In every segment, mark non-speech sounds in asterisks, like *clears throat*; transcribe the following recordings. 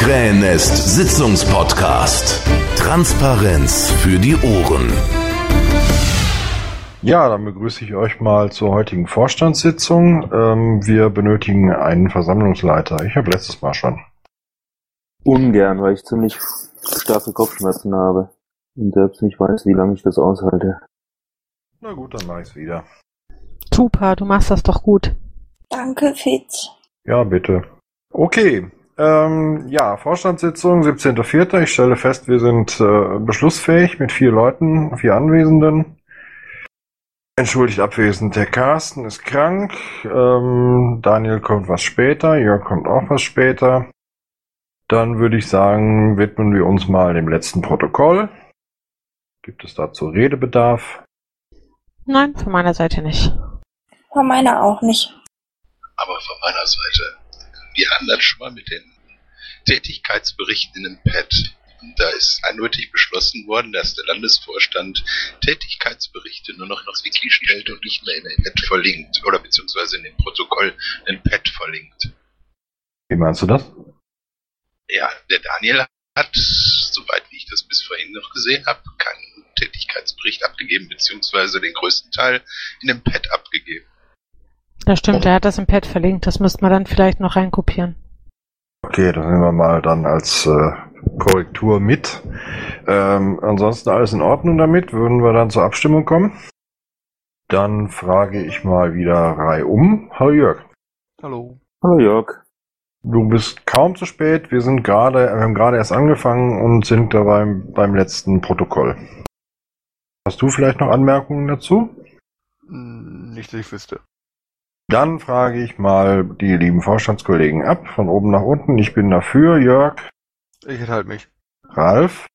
Krähennest Sitzungspodcast. Transparenz für die Ohren. Ja, dann begrüße ich euch mal zur heutigen Vorstandssitzung. Ähm, wir benötigen einen Versammlungsleiter. Ich habe letztes Mal schon. Ungern, weil ich ziemlich starke Kopfschmerzen habe und selbst nicht weiß, wie lange ich das aushalte. Na gut, dann mache ich es wieder. Super, du machst das doch gut. Danke, Fitz. Ja, bitte. Okay. Ähm, ja, Vorstandssitzung, 17.04. Ich stelle fest, wir sind äh, beschlussfähig mit vier Leuten, vier Anwesenden. Entschuldigt abwesend, der Carsten ist krank. Ähm, Daniel kommt was später, Jörg kommt auch was später. Dann würde ich sagen, widmen wir uns mal dem letzten Protokoll. Gibt es dazu Redebedarf? Nein, von meiner Seite nicht. Von meiner auch nicht. Aber von meiner Seite, wir hatten das schon mal mit den Tätigkeitsberichten im Pad. Und da ist eindeutig beschlossen worden, dass der Landesvorstand Tätigkeitsberichte nur noch ins Wiki stellt und nicht mehr in den Pad verlinkt. Oder beziehungsweise in dem Protokoll in Pad verlinkt. Wie meinst du das? Ja, der Daniel hat, soweit ich das bis vorhin noch gesehen habe, keinen Tätigkeitsbericht abgegeben, beziehungsweise den größten Teil in dem Pad abgegeben. Das stimmt, er hat das im Pad verlinkt. Das müsste man dann vielleicht noch reinkopieren. Okay, das nehmen wir mal dann als äh, Korrektur mit. Ähm, ansonsten alles in Ordnung damit. Würden wir dann zur Abstimmung kommen? Dann frage ich mal wieder Reihe um. Hallo Jörg. Hallo. Hallo Jörg. Du bist kaum zu spät. Wir sind gerade, wir haben gerade erst angefangen und sind dabei beim letzten Protokoll. Hast du vielleicht noch Anmerkungen dazu? Hm, Nicht, dass ich wüsste. Dann frage ich mal die lieben Vorstandskollegen ab, von oben nach unten. Ich bin dafür. Jörg, Ich enthalte mich. Ralf,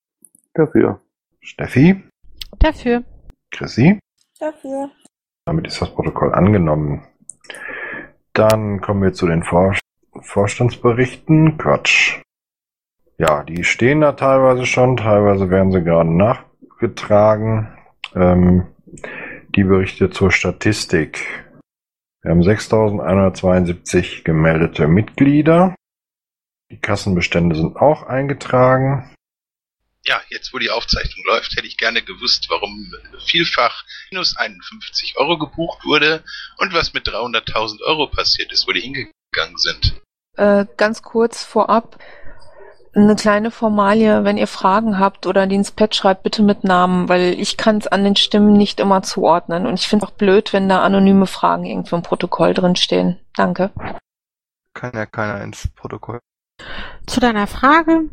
Dafür. Steffi, Dafür. Chrissy. Dafür. Damit ist das Protokoll angenommen. Dann kommen wir zu den Vor Vorstandsberichten. Quatsch. Ja, die stehen da teilweise schon, teilweise werden sie gerade nachgetragen. Ähm, die Berichte zur Statistik. Wir haben 6.172 gemeldete Mitglieder. Die Kassenbestände sind auch eingetragen. Ja, jetzt wo die Aufzeichnung läuft, hätte ich gerne gewusst, warum vielfach minus 51 Euro gebucht wurde und was mit 300.000 Euro passiert ist, wo die hingegangen sind. Äh, ganz kurz vorab eine kleine Formalie, wenn ihr Fragen habt oder die ins Pad schreibt, bitte mit Namen, weil ich kann es an den Stimmen nicht immer zuordnen und ich finde es auch blöd, wenn da anonyme Fragen irgendwo im Protokoll drin stehen. Danke. Kann ja keiner ins Protokoll. Zu deiner Frage.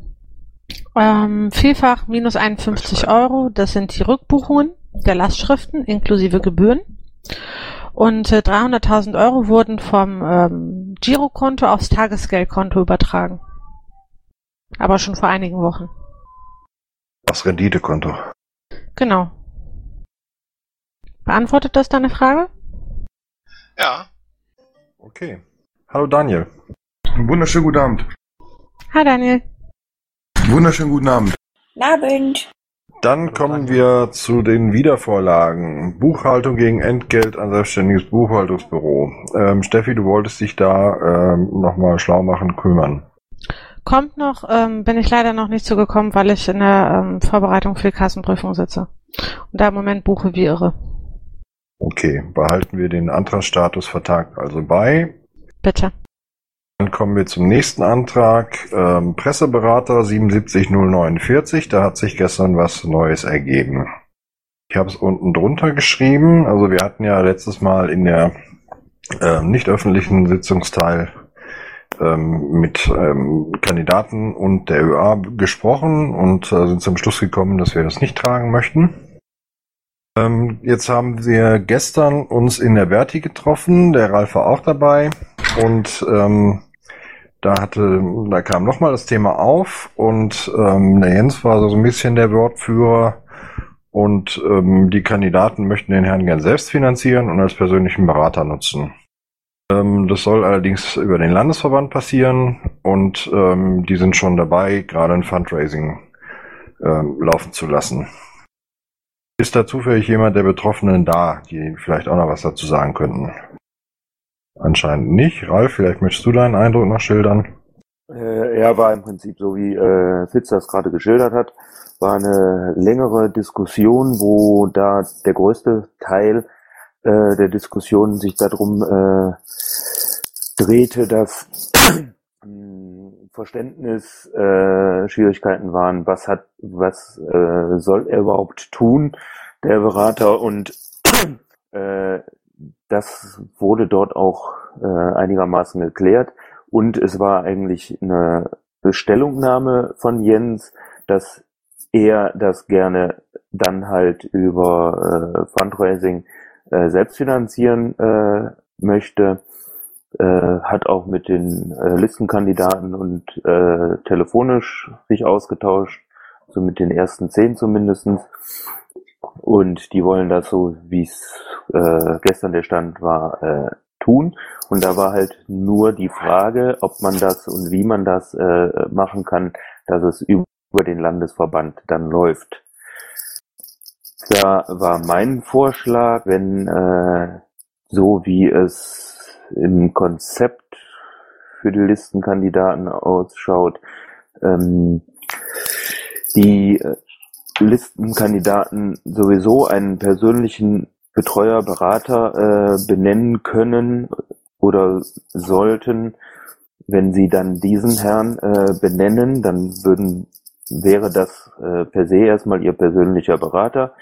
Ähm, vielfach minus 51 Euro, das sind die Rückbuchungen der Lastschriften inklusive Gebühren. Und äh, 300.000 Euro wurden vom ähm, Girokonto aufs Tagesgeldkonto übertragen. Aber schon vor einigen Wochen. Das Renditekonto. Genau. Beantwortet das deine Frage? Ja, Okay. Hallo Daniel. Wunderschönen guten Abend. Hi Daniel. Wunderschönen guten Abend. Abend. Dann kommen wir zu den Wiedervorlagen. Buchhaltung gegen Entgelt an selbstständiges Buchhaltungsbüro. Ähm, Steffi, du wolltest dich da ähm, nochmal schlau machen, kümmern. Kommt noch, ähm, bin ich leider noch nicht zugekommen, weil ich in der ähm, Vorbereitung für die Kassenprüfung sitze. Und da im Moment buche wie irre. Okay, behalten wir den Antragsstatus vertagt also bei. Bitte. Dann kommen wir zum nächsten Antrag. Ähm, Presseberater 77049. Da hat sich gestern was Neues ergeben. Ich habe es unten drunter geschrieben. Also wir hatten ja letztes Mal in der äh, nicht öffentlichen Sitzungsteil ähm, mit ähm, Kandidaten und der ÖA gesprochen und äh, sind zum Schluss gekommen, dass wir das nicht tragen möchten. Ähm, jetzt haben wir gestern uns in der Verti getroffen, der Ralf war auch dabei und ähm, da hatte, da kam nochmal das Thema auf und ähm, der Jens war so ein bisschen der Wortführer und ähm, die Kandidaten möchten den Herrn gern selbst finanzieren und als persönlichen Berater nutzen. Ähm, das soll allerdings über den Landesverband passieren und ähm, die sind schon dabei, gerade ein Fundraising ähm, laufen zu lassen. Ist da zufällig jemand der Betroffenen da, die vielleicht auch noch was dazu sagen könnten? Anscheinend nicht. Ralf, vielleicht möchtest du deinen Eindruck noch schildern? Äh, er war im Prinzip so, wie äh, Fitz das gerade geschildert hat, war eine längere Diskussion, wo da der größte Teil äh, der Diskussion sich darum äh, drehte, dass *clears throat* Verständnis äh, Schwierigkeiten waren, was hat, was äh, soll er überhaupt tun, der Berater? Und *clears throat* äh, das wurde dort auch äh, einigermaßen geklärt. Und es war eigentlich eine Bestellungnahme von Jens, dass er das gerne dann halt über äh, Fundraising äh, selbst finanzieren äh, möchte, äh, hat auch mit den äh, Listenkandidaten und äh, telefonisch sich ausgetauscht, so mit den ersten zehn zumindestens. Und die wollen das so, wie es äh, gestern der Stand war, äh, tun. Und da war halt nur die Frage, ob man das und wie man das äh, machen kann, dass es über den Landesverband dann läuft. Da war mein Vorschlag, wenn äh, so wie es im Konzept für die Listenkandidaten ausschaut, ähm, die äh, Listenkandidaten sowieso einen persönlichen Betreuer, Berater äh, benennen können oder sollten. Wenn sie dann diesen Herrn äh, benennen, dann würden wäre das äh, per se erstmal ihr persönlicher Berater.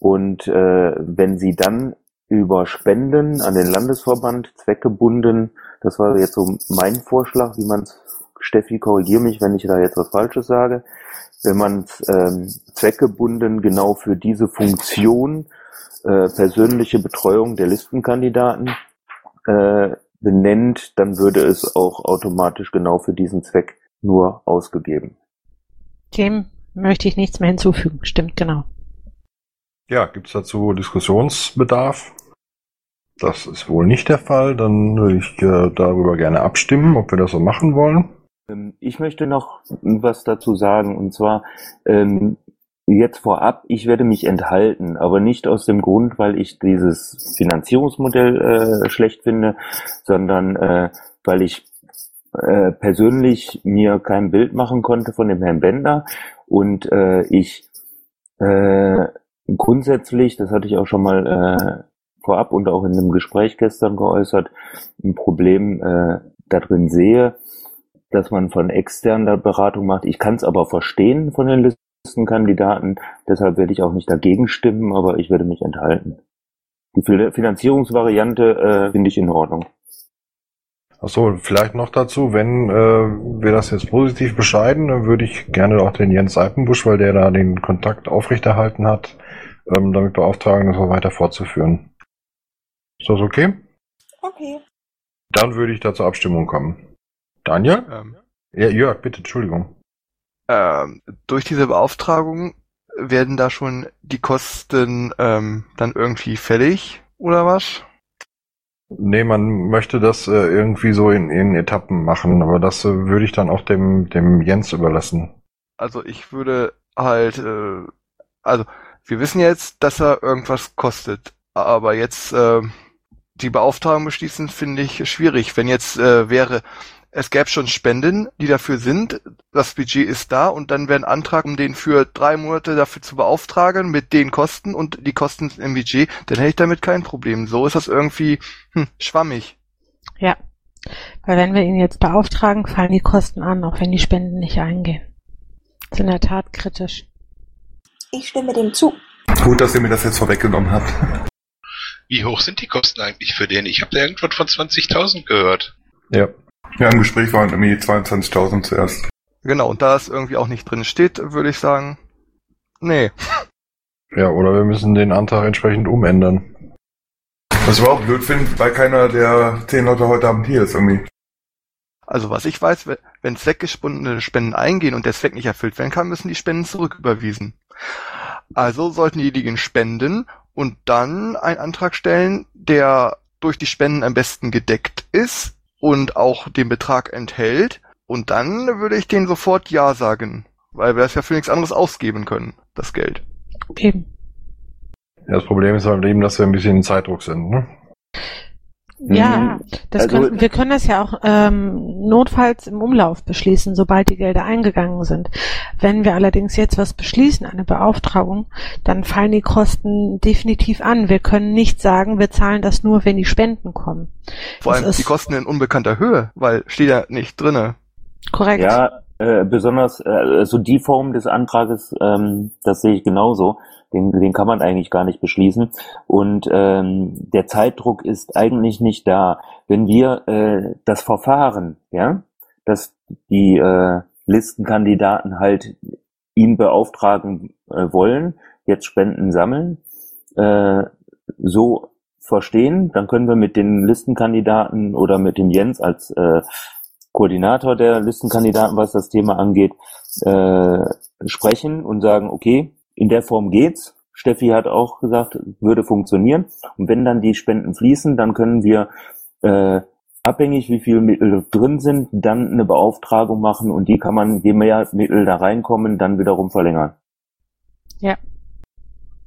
Und äh, wenn sie dann über Spenden an den Landesverband zweckgebunden, das war jetzt so mein Vorschlag, wie man Steffi, korrigiere mich, wenn ich da jetzt was Falsches sage, wenn man ähm, zweckgebunden genau für diese Funktion äh, persönliche Betreuung der Listenkandidaten äh, benennt, dann würde es auch automatisch genau für diesen Zweck nur ausgegeben. Dem möchte ich nichts mehr hinzufügen. Stimmt, genau. Ja, gibt's dazu Diskussionsbedarf? Das ist wohl nicht der Fall. Dann würde ich äh, darüber gerne abstimmen, ob wir das so machen wollen. Ähm, Ich möchte noch was dazu sagen, und zwar ähm, jetzt vorab, ich werde mich enthalten, aber nicht aus dem Grund, weil ich dieses Finanzierungsmodell äh, schlecht finde, sondern äh, weil ich äh, persönlich mir kein Bild machen konnte von dem Herrn Bender und äh, ich äh, grundsätzlich, das hatte ich auch schon mal äh, vorab und auch in einem Gespräch gestern geäußert, ein Problem äh, darin sehe, dass man von externer Beratung macht. Ich kann es aber verstehen von den Listenkandidaten, deshalb werde ich auch nicht dagegen stimmen, aber ich werde mich enthalten. Die Fin- Finanzierungsvariante äh, finde ich in Ordnung. Achso, vielleicht noch dazu, wenn äh, wir das jetzt positiv bescheiden, dann würde ich gerne auch den Jens Alpenbusch, weil der da den Kontakt aufrechterhalten hat, ähm, damit beauftragen, das auch weiter fortzuführen. Ist das okay? Okay. Dann würde ich da zur Abstimmung kommen. Daniel? Ähm, Ja, Jörg, bitte, Entschuldigung. ähm, durch diese Beauftragung werden da schon die Kosten ähm, dann irgendwie fällig oder was? Nee, man möchte das äh, irgendwie so in, in Etappen machen, aber das äh, würde ich dann auch dem, dem Jens überlassen. Also ich würde halt, äh, also wir wissen jetzt, dass er irgendwas kostet, aber jetzt äh, die Beauftragung beschließen finde ich schwierig. Wenn jetzt äh, wäre, es gäbe schon Spenden, die dafür sind, das Budget ist da und dann wäre ein Antrag, um den für drei Monate dafür zu beauftragen mit den Kosten und die Kosten sind im Budget, dann hätte ich damit kein Problem. So ist das irgendwie hm, schwammig. Ja. Weil wenn wir ihn jetzt beauftragen, fallen die Kosten an, auch wenn die Spenden nicht eingehen. Das ist in der Tat kritisch. Ich stimme dem zu. Gut, dass ihr mir das jetzt vorweggenommen habt. Wie hoch sind die Kosten eigentlich für den? Ich habe da irgendwas von 20.000 gehört. Ja. Ja, im Gespräch waren irgendwie 22.000 zuerst. Genau, und da es irgendwie auch nicht drin steht, würde ich sagen, nee. Ja, oder wir müssen den Antrag entsprechend umändern. Was ich überhaupt blöd finde, weil keiner der zehn Leute heute Abend hier ist irgendwie. Also was ich weiß, we- wenn zweckgebundene Spenden eingehen und der Zweck nicht erfüllt werden kann, müssen die Spenden zurücküberwiesen. Also sollten diejenigen spenden und dann einen Antrag stellen, der durch die Spenden am besten gedeckt ist und auch den Betrag enthält. Und dann würde ich denen sofort Ja sagen, weil wir das ja für nichts anderes ausgeben können, das Geld. Eben. Ja, das Problem ist halt eben, dass wir ein bisschen in Zeitdruck sind. Ne? Ja, Mhm. das Also- können, wir können das ja auch ähm, notfalls im Umlauf beschließen, sobald die Gelder eingegangen sind. Wenn wir allerdings jetzt was beschließen, eine Beauftragung, dann fallen die Kosten definitiv an. Wir können nicht sagen, wir zahlen das nur, wenn die Spenden kommen. Vor Das allem ist- die Kosten in unbekannter Höhe, weil steht ja nicht drinne. Korrekt. Ja, äh, besonders äh, also die Form des Antrages, ähm, das sehe ich genauso. Den, den kann man eigentlich gar nicht beschließen. Und ähm, der Zeitdruck ist eigentlich nicht da. Wenn wir äh, das Verfahren, ja, dass die äh, Listenkandidaten halt ihn beauftragen äh, wollen, jetzt Spenden sammeln, äh, so verstehen, dann können wir mit den Listenkandidaten oder mit dem Jens als äh, Koordinator der Listenkandidaten, was das Thema angeht, äh, sprechen und sagen, okay, in der Form geht's. Steffi hat auch gesagt, würde funktionieren. Und wenn dann die Spenden fließen, dann können wir äh, abhängig, wie viele Mittel drin sind, dann eine Beauftragung machen und die kann man, je mehr Mittel da reinkommen, dann wiederum verlängern. Ja.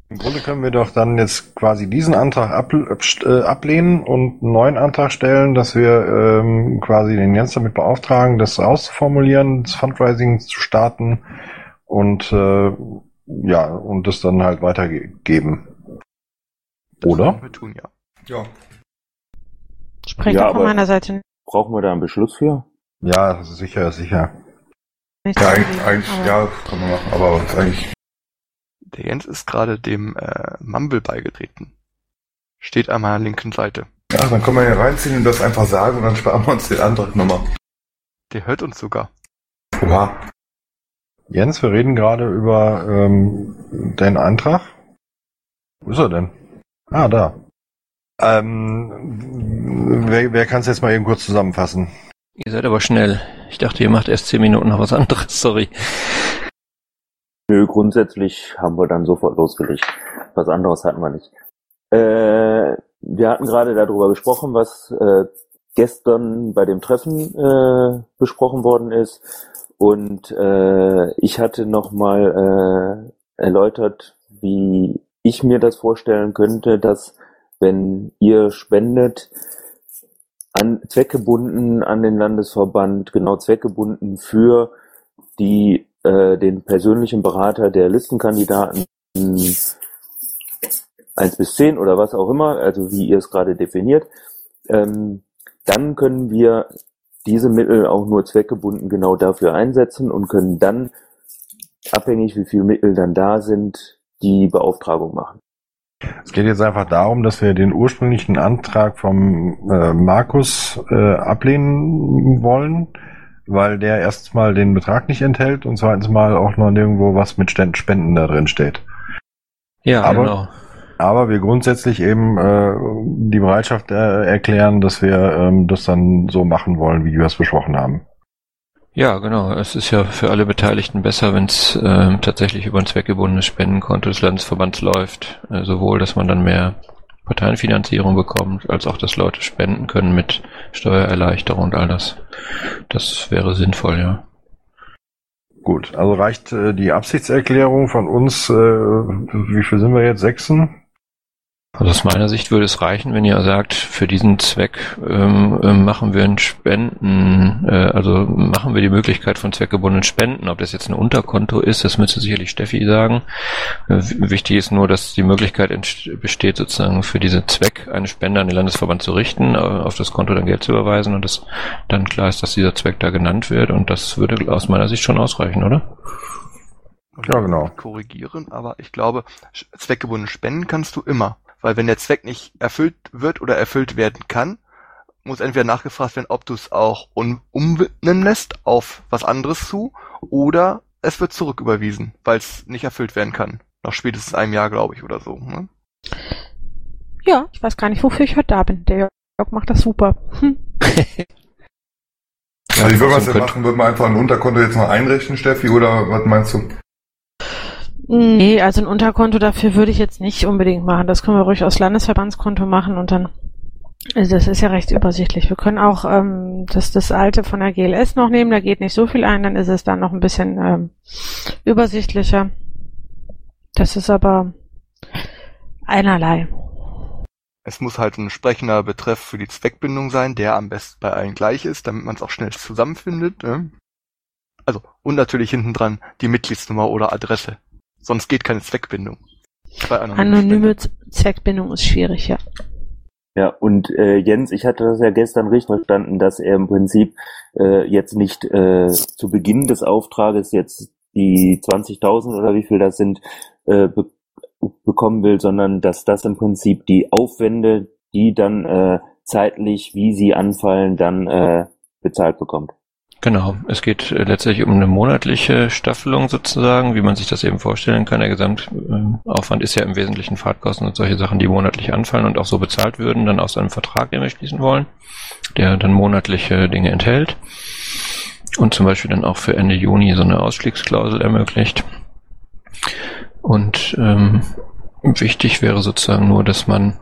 Im Grunde können wir doch dann jetzt quasi diesen Antrag ab, äh, ablehnen und einen neuen Antrag stellen, dass wir ähm, quasi den Jens damit beauftragen, das auszuformulieren, das Fundraising zu starten und äh, ja, und das dann halt weitergeben. Das Oder? können Wir tun, ja. Ja. Spreche Ja, von meiner Seite Brauchen wir da einen Beschluss für? Ja, sicher, sicher. nicht. Ja, eigentlich, eigentlich aber- ja, kann man machen, aber eigentlich. Der Jens ist gerade dem äh, Mumble beigetreten. Steht an meiner linken Seite. Ja, dann können wir hier reinziehen und das einfach sagen und dann sparen wir uns den Antrag nochmal. Der hört uns sogar. Oha. Jens, wir reden gerade über ähm, deinen Antrag. Wo ist er denn? Ah, da. Ähm, wer, wer kann es jetzt mal eben kurz zusammenfassen? Ihr seid aber schnell. Ich dachte, ihr macht erst zehn Minuten noch was anderes, *laughs* sorry. Nö, grundsätzlich haben wir dann sofort losgelegt. Was anderes hatten wir nicht. Äh, wir hatten gerade darüber gesprochen, was äh, gestern bei dem Treffen äh, besprochen worden ist. Und äh, ich hatte nochmal äh, erläutert, wie ich mir das vorstellen könnte, dass wenn ihr spendet, an zweckgebunden an den Landesverband, genau zweckgebunden für die äh, den persönlichen Berater der Listenkandidaten 1 bis 10 oder was auch immer, also wie ihr es gerade definiert, ähm, dann können wir diese Mittel auch nur zweckgebunden genau dafür einsetzen und können dann, abhängig wie viele Mittel dann da sind, die Beauftragung machen. Es geht jetzt einfach darum, dass wir den ursprünglichen Antrag vom äh, Markus äh, ablehnen wollen, weil der erstmal den Betrag nicht enthält und zweitens mal auch noch nirgendwo was mit Spenden da drin steht. Ja, Aber- genau. Aber wir grundsätzlich eben äh, die Bereitschaft äh, erklären, dass wir ähm, das dann so machen wollen, wie wir es besprochen haben. Ja, genau. Es ist ja für alle Beteiligten besser, wenn es ähm, tatsächlich über ein zweckgebundenes Spendenkonto des Landesverbands läuft. Äh, sowohl, dass man dann mehr Parteienfinanzierung bekommt, als auch, dass Leute spenden können mit Steuererleichterung und all das. Das wäre sinnvoll, ja. Gut, also reicht äh, die Absichtserklärung von uns, äh, wie viel sind wir jetzt? Sechsen? Also aus meiner Sicht würde es reichen, wenn ihr sagt, für diesen Zweck ähm, ähm, machen wir einen Spenden, äh, also machen wir die Möglichkeit von zweckgebundenen Spenden. Ob das jetzt ein Unterkonto ist, das müsste sicherlich Steffi sagen. Äh, wichtig ist nur, dass die Möglichkeit besteht, sozusagen für diesen Zweck eine Spende an den Landesverband zu richten, äh, auf das Konto dann Geld zu überweisen und dass dann klar ist, dass dieser Zweck da genannt wird und das würde aus meiner Sicht schon ausreichen, oder? Ja, genau. Korrigieren, aber ich glaube, zweckgebundene Spenden kannst du immer. Weil wenn der Zweck nicht erfüllt wird oder erfüllt werden kann, muss entweder nachgefragt werden, ob du es auch um, umwidmen lässt auf was anderes zu oder es wird zurücküberwiesen, weil es nicht erfüllt werden kann. Nach spätestens einem Jahr, glaube ich, oder so. Ne? Ja, ich weiß gar nicht, wofür ich heute da bin. Der Jörg macht das super. Hm. Also wie würden wir es denn machen? Würden wir einfach ein Unterkonto jetzt mal einrichten, Steffi, oder was meinst du? Nee, also ein Unterkonto dafür würde ich jetzt nicht unbedingt machen. Das können wir ruhig aus Landesverbandskonto machen und dann, also das ist ja recht übersichtlich. Wir können auch ähm, das, das alte von der GLS noch nehmen, da geht nicht so viel ein, dann ist es dann noch ein bisschen ähm, übersichtlicher. Das ist aber einerlei. Es muss halt ein entsprechender Betreff für die Zweckbindung sein, der am besten bei allen gleich ist, damit man es auch schnell zusammenfindet. Ne? Also, und natürlich hinten dran die Mitgliedsnummer oder Adresse. Sonst geht keine Zweckbindung. Anonyme Zweckbindung ist schwierig, ja. Ja, und äh, Jens, ich hatte das ja gestern richtig verstanden, dass er im Prinzip äh, jetzt nicht äh, zu Beginn des Auftrages jetzt die 20.000 oder wie viel das sind, äh, be bekommen will, sondern dass das im Prinzip die Aufwände, die dann äh, zeitlich, wie sie anfallen, dann äh, bezahlt bekommt. Genau, es geht äh, letztlich um eine monatliche Staffelung sozusagen, wie man sich das eben vorstellen kann. Der Gesamtaufwand ist ja im Wesentlichen Fahrtkosten und solche Sachen, die monatlich anfallen und auch so bezahlt würden, dann aus einem Vertrag, den wir schließen wollen, der dann monatliche Dinge enthält und zum Beispiel dann auch für Ende Juni so eine Ausstiegsklausel ermöglicht. Und ähm, wichtig wäre sozusagen nur, dass man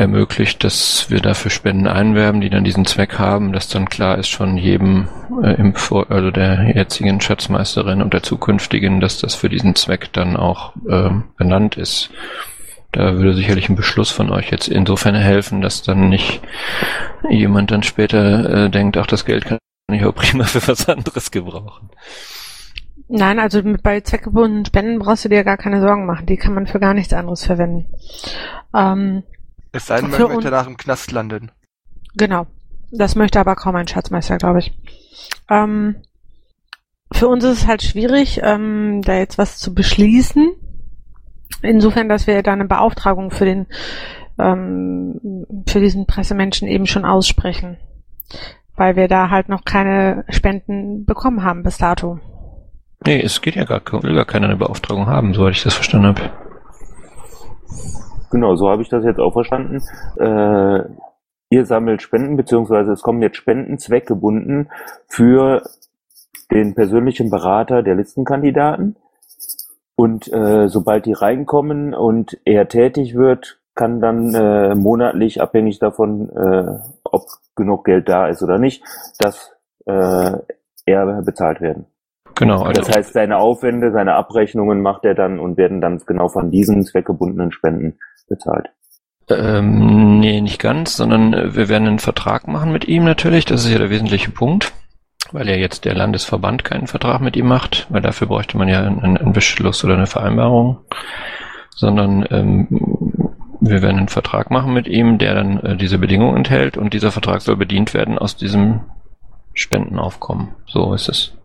ermöglicht, dass wir dafür Spenden einwerben, die dann diesen Zweck haben, dass dann klar ist schon jedem äh, im Vor also der jetzigen Schatzmeisterin und der zukünftigen, dass das für diesen Zweck dann auch ähm, benannt ist. Da würde sicherlich ein Beschluss von euch jetzt insofern helfen, dass dann nicht jemand dann später äh, denkt, ach, das Geld kann ich auch prima für was anderes gebrauchen. Nein, also bei zweckgebundenen Spenden brauchst du dir gar keine Sorgen machen. Die kann man für gar nichts anderes verwenden. Ähm, Es sei denn, man möchte un- nach dem Knast landen. Genau. Das möchte aber kaum ein Schatzmeister, glaube ich. Ähm, für uns ist es halt schwierig, ähm, da jetzt was zu beschließen. Insofern, dass wir da eine Beauftragung für den ähm, für diesen Pressemenschen eben schon aussprechen. Weil wir da halt noch keine Spenden bekommen haben bis dato. Nee, es geht ja gar, will gar keiner eine Beauftragung haben, soweit ich das verstanden habe. Genau, so habe ich das jetzt auch verstanden. Äh, ihr sammelt Spenden, beziehungsweise es kommen jetzt Spenden zweckgebunden für den persönlichen Berater der Listenkandidaten. Und äh, sobald die reinkommen und er tätig wird, kann dann äh, monatlich, abhängig davon, äh, ob genug Geld da ist oder nicht, dass äh, er bezahlt werden. Genau, also Das heißt, seine Aufwände, seine Abrechnungen macht er dann und werden dann genau von diesen zweckgebundenen Spenden bezahlt. Ähm, nee, nicht ganz, sondern äh, wir werden einen Vertrag machen mit ihm natürlich. Das ist ja der wesentliche Punkt, weil ja jetzt der Landesverband keinen Vertrag mit ihm macht, weil dafür bräuchte man ja einen, einen Beschluss oder eine Vereinbarung, sondern ähm, wir werden einen Vertrag machen mit ihm, der dann äh, diese Bedingungen enthält und dieser Vertrag soll bedient werden aus diesem Spendenaufkommen. So ist es.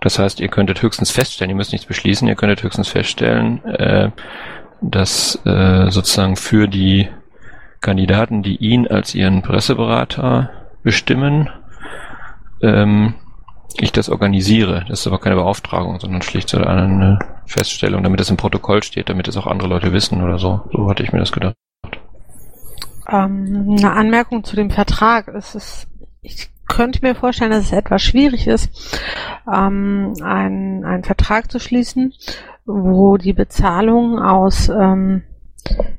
Das heißt, ihr könntet höchstens feststellen, ihr müsst nichts beschließen, ihr könntet höchstens feststellen, äh, dass äh, sozusagen für die Kandidaten, die ihn als ihren Presseberater bestimmen, ähm, ich das organisiere. Das ist aber keine Beauftragung, sondern schlicht so eine Feststellung, damit es im Protokoll steht, damit es auch andere Leute wissen oder so. So hatte ich mir das gedacht. Ähm, eine Anmerkung zu dem Vertrag. Es ist, ich könnte mir vorstellen, dass es etwas schwierig ist, ähm, einen, einen Vertrag zu schließen, wo die Bezahlung aus ähm,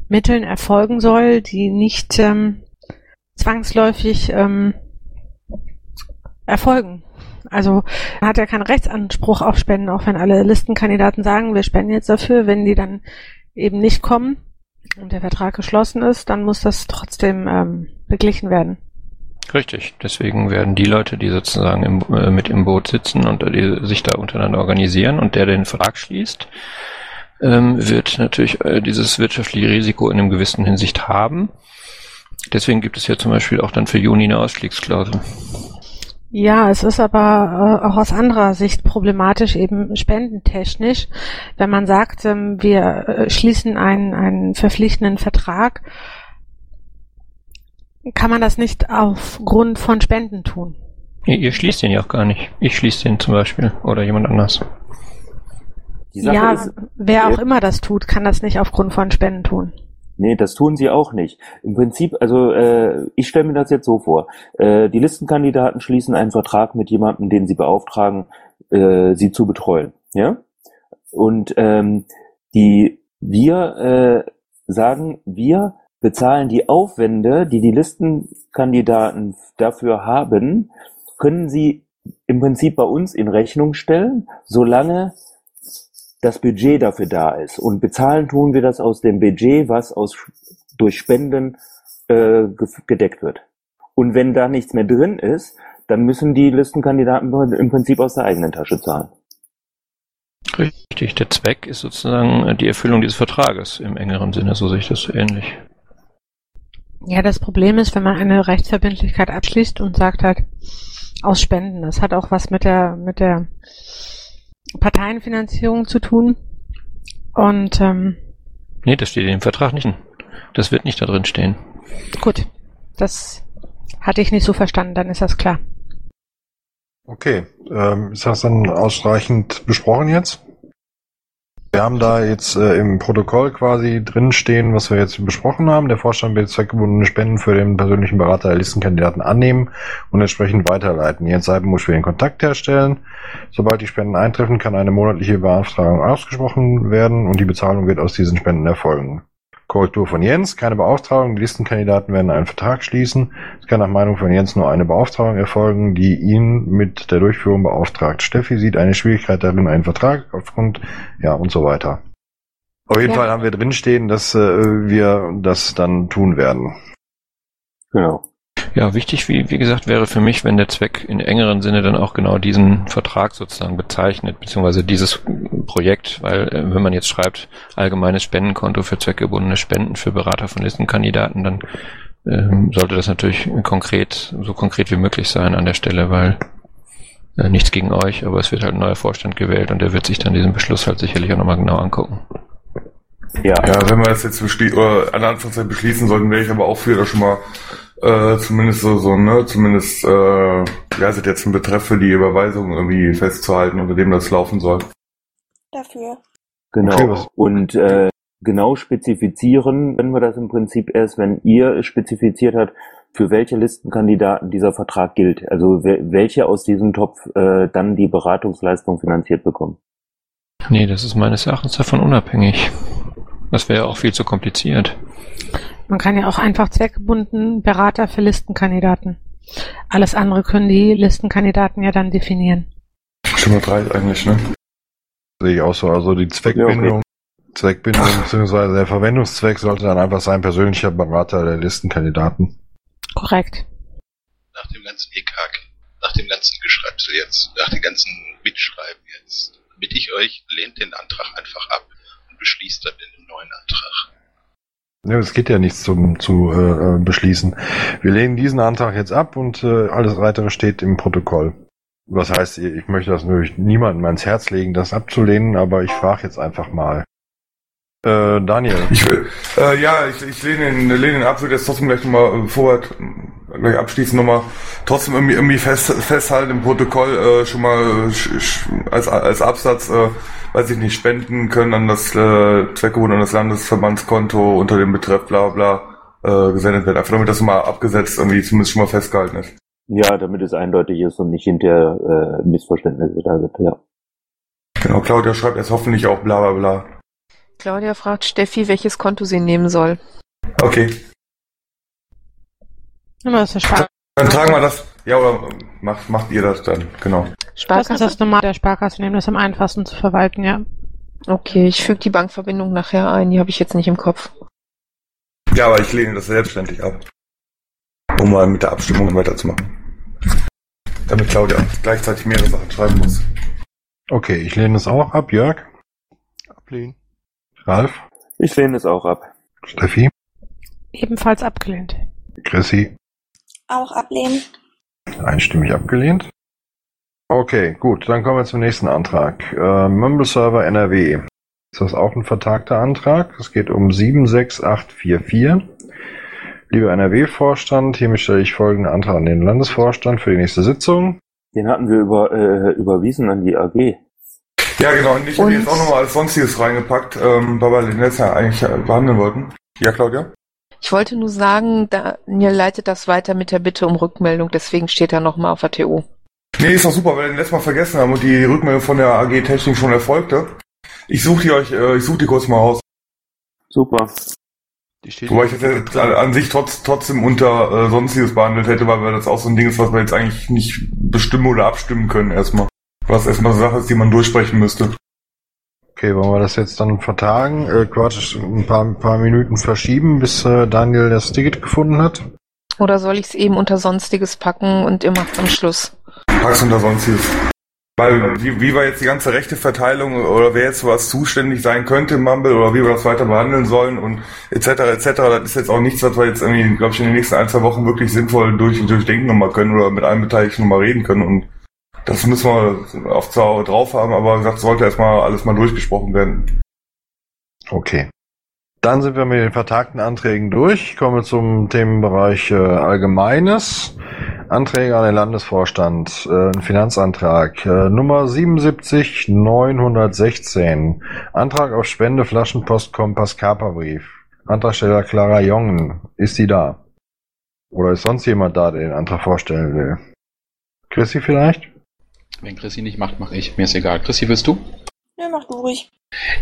Mitteln erfolgen soll, die nicht ähm, zwangsläufig ähm, erfolgen. Also hat ja keinen Rechtsanspruch auf Spenden, auch wenn alle Listenkandidaten sagen, wir spenden jetzt dafür, wenn die dann eben nicht kommen und der Vertrag geschlossen ist, dann muss das trotzdem ähm, beglichen werden. Richtig. Deswegen werden die Leute, die sozusagen im, äh, mit im Boot sitzen und die sich da untereinander organisieren und der den Vertrag schließt, ähm, wird natürlich äh, dieses wirtschaftliche Risiko in einem gewissen Hinsicht haben. Deswegen gibt es ja zum Beispiel auch dann für Juni eine Ausstiegsklausel. Ja, es ist aber äh, auch aus anderer Sicht problematisch, eben spendentechnisch, wenn man sagt, ähm, wir äh, schließen einen, einen verpflichtenden Vertrag, kann man das nicht aufgrund von Spenden tun. Ihr, ihr schließt den ja auch gar nicht. Ich schließe den zum Beispiel oder jemand anders. Ja, ist, wer auch äh, immer das tut, kann das nicht aufgrund von Spenden tun. Nee, das tun sie auch nicht. Im Prinzip, also äh, ich stelle mir das jetzt so vor. Äh, die Listenkandidaten schließen einen Vertrag mit jemandem, den sie beauftragen, äh, sie zu betreuen. Ja? Und ähm, die wir äh, sagen, wir bezahlen die Aufwände, die die Listenkandidaten dafür haben, können sie im Prinzip bei uns in Rechnung stellen, solange das Budget dafür da ist. Und bezahlen tun wir das aus dem Budget, was aus durch Spenden äh, ge- gedeckt wird. Und wenn da nichts mehr drin ist, dann müssen die Listenkandidaten im Prinzip aus der eigenen Tasche zahlen. Richtig, der Zweck ist sozusagen äh, die Erfüllung dieses Vertrages im engeren Sinne, so sehe ich das ähnlich. Ja, das Problem ist, wenn man eine Rechtsverbindlichkeit abschließt und sagt halt aus Spenden, das hat auch was mit der mit der Parteienfinanzierung zu tun. Und ähm, Nee, das steht in dem Vertrag nicht. Das wird nicht da drin stehen. gut, das hatte ich nicht so verstanden, dann ist das klar. Okay, ähm, ist das dann ausreichend besprochen jetzt? Wir haben da jetzt äh, im Protokoll quasi drinstehen, was wir jetzt besprochen haben. Der Vorstand wird zweckgebundene Spenden für den persönlichen Berater der Listenkandidaten annehmen und entsprechend weiterleiten. Jens Seiben muss für den Kontakt herstellen. Sobald die Spenden eintreffen, kann eine monatliche Beauftragung ausgesprochen werden und die Bezahlung wird aus diesen Spenden erfolgen. Korrektur von Jens, keine Beauftragung, die Listenkandidaten werden einen Vertrag schließen. Es kann nach Meinung von Jens nur eine Beauftragung erfolgen, die ihn mit der Durchführung beauftragt. Steffi sieht eine Schwierigkeit darin, einen Vertrag aufgrund, ja, und so weiter. Auf jeden Ja. Fall haben wir drinstehen, dass äh, wir das dann tun werden. Genau. Ja, wichtig, wie, wie gesagt, wäre für mich, wenn der Zweck in engeren Sinne dann auch genau diesen Vertrag sozusagen bezeichnet, beziehungsweise dieses Projekt, weil äh, wenn man jetzt schreibt, allgemeines Spendenkonto für zweckgebundene Spenden für Berater von Listenkandidaten, dann ähm, sollte das natürlich konkret, so konkret wie möglich sein an der Stelle, weil äh, nichts gegen euch, aber es wird halt ein neuer Vorstand gewählt und der wird sich dann diesen Beschluss halt sicherlich auch nochmal genau angucken. Ja, Ja, wenn wir das jetzt beschli oder an Anfangszeit beschließen sollten, wäre ich aber auch für, da schon mal äh, zumindest so, so, ne, zumindest, äh, ja, sind jetzt ein Betreff für die Überweisung irgendwie festzuhalten, unter dem das laufen soll. Dafür. Genau. Und äh, genau spezifizieren können wir das im Prinzip erst, wenn ihr spezifiziert habt, für welche Listenkandidaten dieser Vertrag gilt. Also wel- welche aus diesem Topf äh, dann die Beratungsleistung finanziert bekommen. Nee, das ist meines Erachtens davon unabhängig. Das wäre auch viel zu kompliziert. Man kann ja auch einfach zweckgebunden Berater für Listenkandidaten. Alles andere können die Listenkandidaten ja dann definieren. Schon mal drei eigentlich, ne? Sehe ich auch so. Also die Zweckbindung, Zweckbindung bzw. der Verwendungszweck sollte dann einfach sein persönlicher Berater der Listenkandidaten. Korrekt. Nach dem ganzen EKAG, nach dem ganzen Geschreibsel jetzt, nach dem ganzen Mitschreiben jetzt, bitte ich euch, lehnt den Antrag einfach ab und beschließt dann den neuen Antrag. Ja, es geht ja nichts zum zu äh, äh, beschließen. Wir lehnen diesen Antrag jetzt ab und äh, alles weitere steht im Protokoll. Was heißt, ich möchte das natürlich niemandem ans Herz legen, das abzulehnen, aber ich frage jetzt einfach mal. Äh, Daniel. Ich will, äh, ja, ich, ich lehne den, lehne den ab, würde jetzt trotzdem gleich nochmal, äh, gleich abschließen, nochmal trotzdem irgendwie, irgendwie fest, festhalten im Protokoll, äh, schon mal äh, als, als Absatz, äh, weiß ich nicht, spenden können an das äh, Zweckgebund an das Landesverbandskonto unter dem Betreff bla bla äh, gesendet werden. Einfach damit das mal abgesetzt, irgendwie zumindest schon mal festgehalten ist. Ja, damit es eindeutig ist und nicht hinter äh, Missverständnisse da sind. Ja. Genau, Claudia schreibt jetzt hoffentlich auch bla bla bla. Claudia fragt Steffi, welches Konto sie nehmen soll. Okay, Immer das ist der Spar dann tragen wir das. Ja, oder macht, macht ihr das dann, genau. das ist Sparkasse? das normal der Sparkasse nehmen, das am einfachsten zu verwalten, ja. Okay, ich füge die Bankverbindung nachher ein, die habe ich jetzt nicht im Kopf. Ja, aber ich lehne das selbstständig ab. Um mal mit der Abstimmung weiterzumachen. Damit Claudia gleichzeitig mehrere Sachen schreiben muss. Okay, ich lehne es auch ab. Jörg, Ablehnen. Ralf, Ich lehne es auch ab. Steffi, Ebenfalls abgelehnt. Chrissy, Auch ablehnen. einstimmig abgelehnt. Okay, gut, dann kommen wir zum nächsten Antrag. Äh, Mumble Server NRW. Ist das auch ein vertagter Antrag? Es geht um 76844. Lieber NRW-Vorstand, hiermit stelle ich folgenden Antrag an den Landesvorstand für die nächste Sitzung. Den hatten wir über, äh, überwiesen an die AG. Ja, genau. Und ich Und- jetzt auch nochmal als Sonstiges reingepackt, ähm, weil wir den letzten Jahr eigentlich äh, behandeln wollten. Ja, Claudia? Ich wollte nur sagen, Daniel leitet das weiter mit der Bitte um Rückmeldung, deswegen steht er nochmal auf der TO. Nee, ist doch super, weil wir den letztes Mal vergessen haben und die Rückmeldung von der AG Technik schon erfolgte. Ich suche die euch, äh, ich suche die kurz mal aus. Super. Die steht Wobei ich das jetzt an, an sich trotz, trotzdem unter äh, Sonstiges behandelt hätte, weil das auch so ein Ding ist, was wir jetzt eigentlich nicht bestimmen oder abstimmen können erstmal. Was erstmal eine Sache ist, die man durchsprechen müsste. Okay, wollen wir das jetzt dann vertagen? Äh, Quatsch, ein paar, ein paar Minuten verschieben, bis äh, Daniel das Ticket gefunden hat? Oder soll ich es eben unter Sonstiges packen und ihr macht am Schluss? Pack's unter Sonstiges. Weil, wie, wie war jetzt die ganze rechte Verteilung oder wer jetzt was zuständig sein könnte im Mumble oder wie wir das weiter behandeln sollen und etc. etc. Das ist jetzt auch nichts, was wir jetzt irgendwie, glaube ich, in den nächsten ein, zwei Wochen wirklich sinnvoll durch, durchdenken nochmal können oder mit allen Beteiligten nochmal reden können und das müssen wir auf Zau drauf haben, aber gesagt, sollte erstmal alles mal durchgesprochen werden. Okay. Dann sind wir mit den vertagten Anträgen durch. Kommen wir zum Themenbereich äh, Allgemeines. Anträge an den Landesvorstand. Äh, ein Finanzantrag. Äh, Nummer 77916. Antrag auf Spende Flaschenpost Kompass Kaperbrief. Antragsteller Clara Jongen. Ist die da? Oder ist sonst jemand da, der den Antrag vorstellen will? Chrissy vielleicht? Wenn Chrissy nicht macht, mache ich. Mir ist egal. Chrissy, willst du? Ja, mach du ruhig.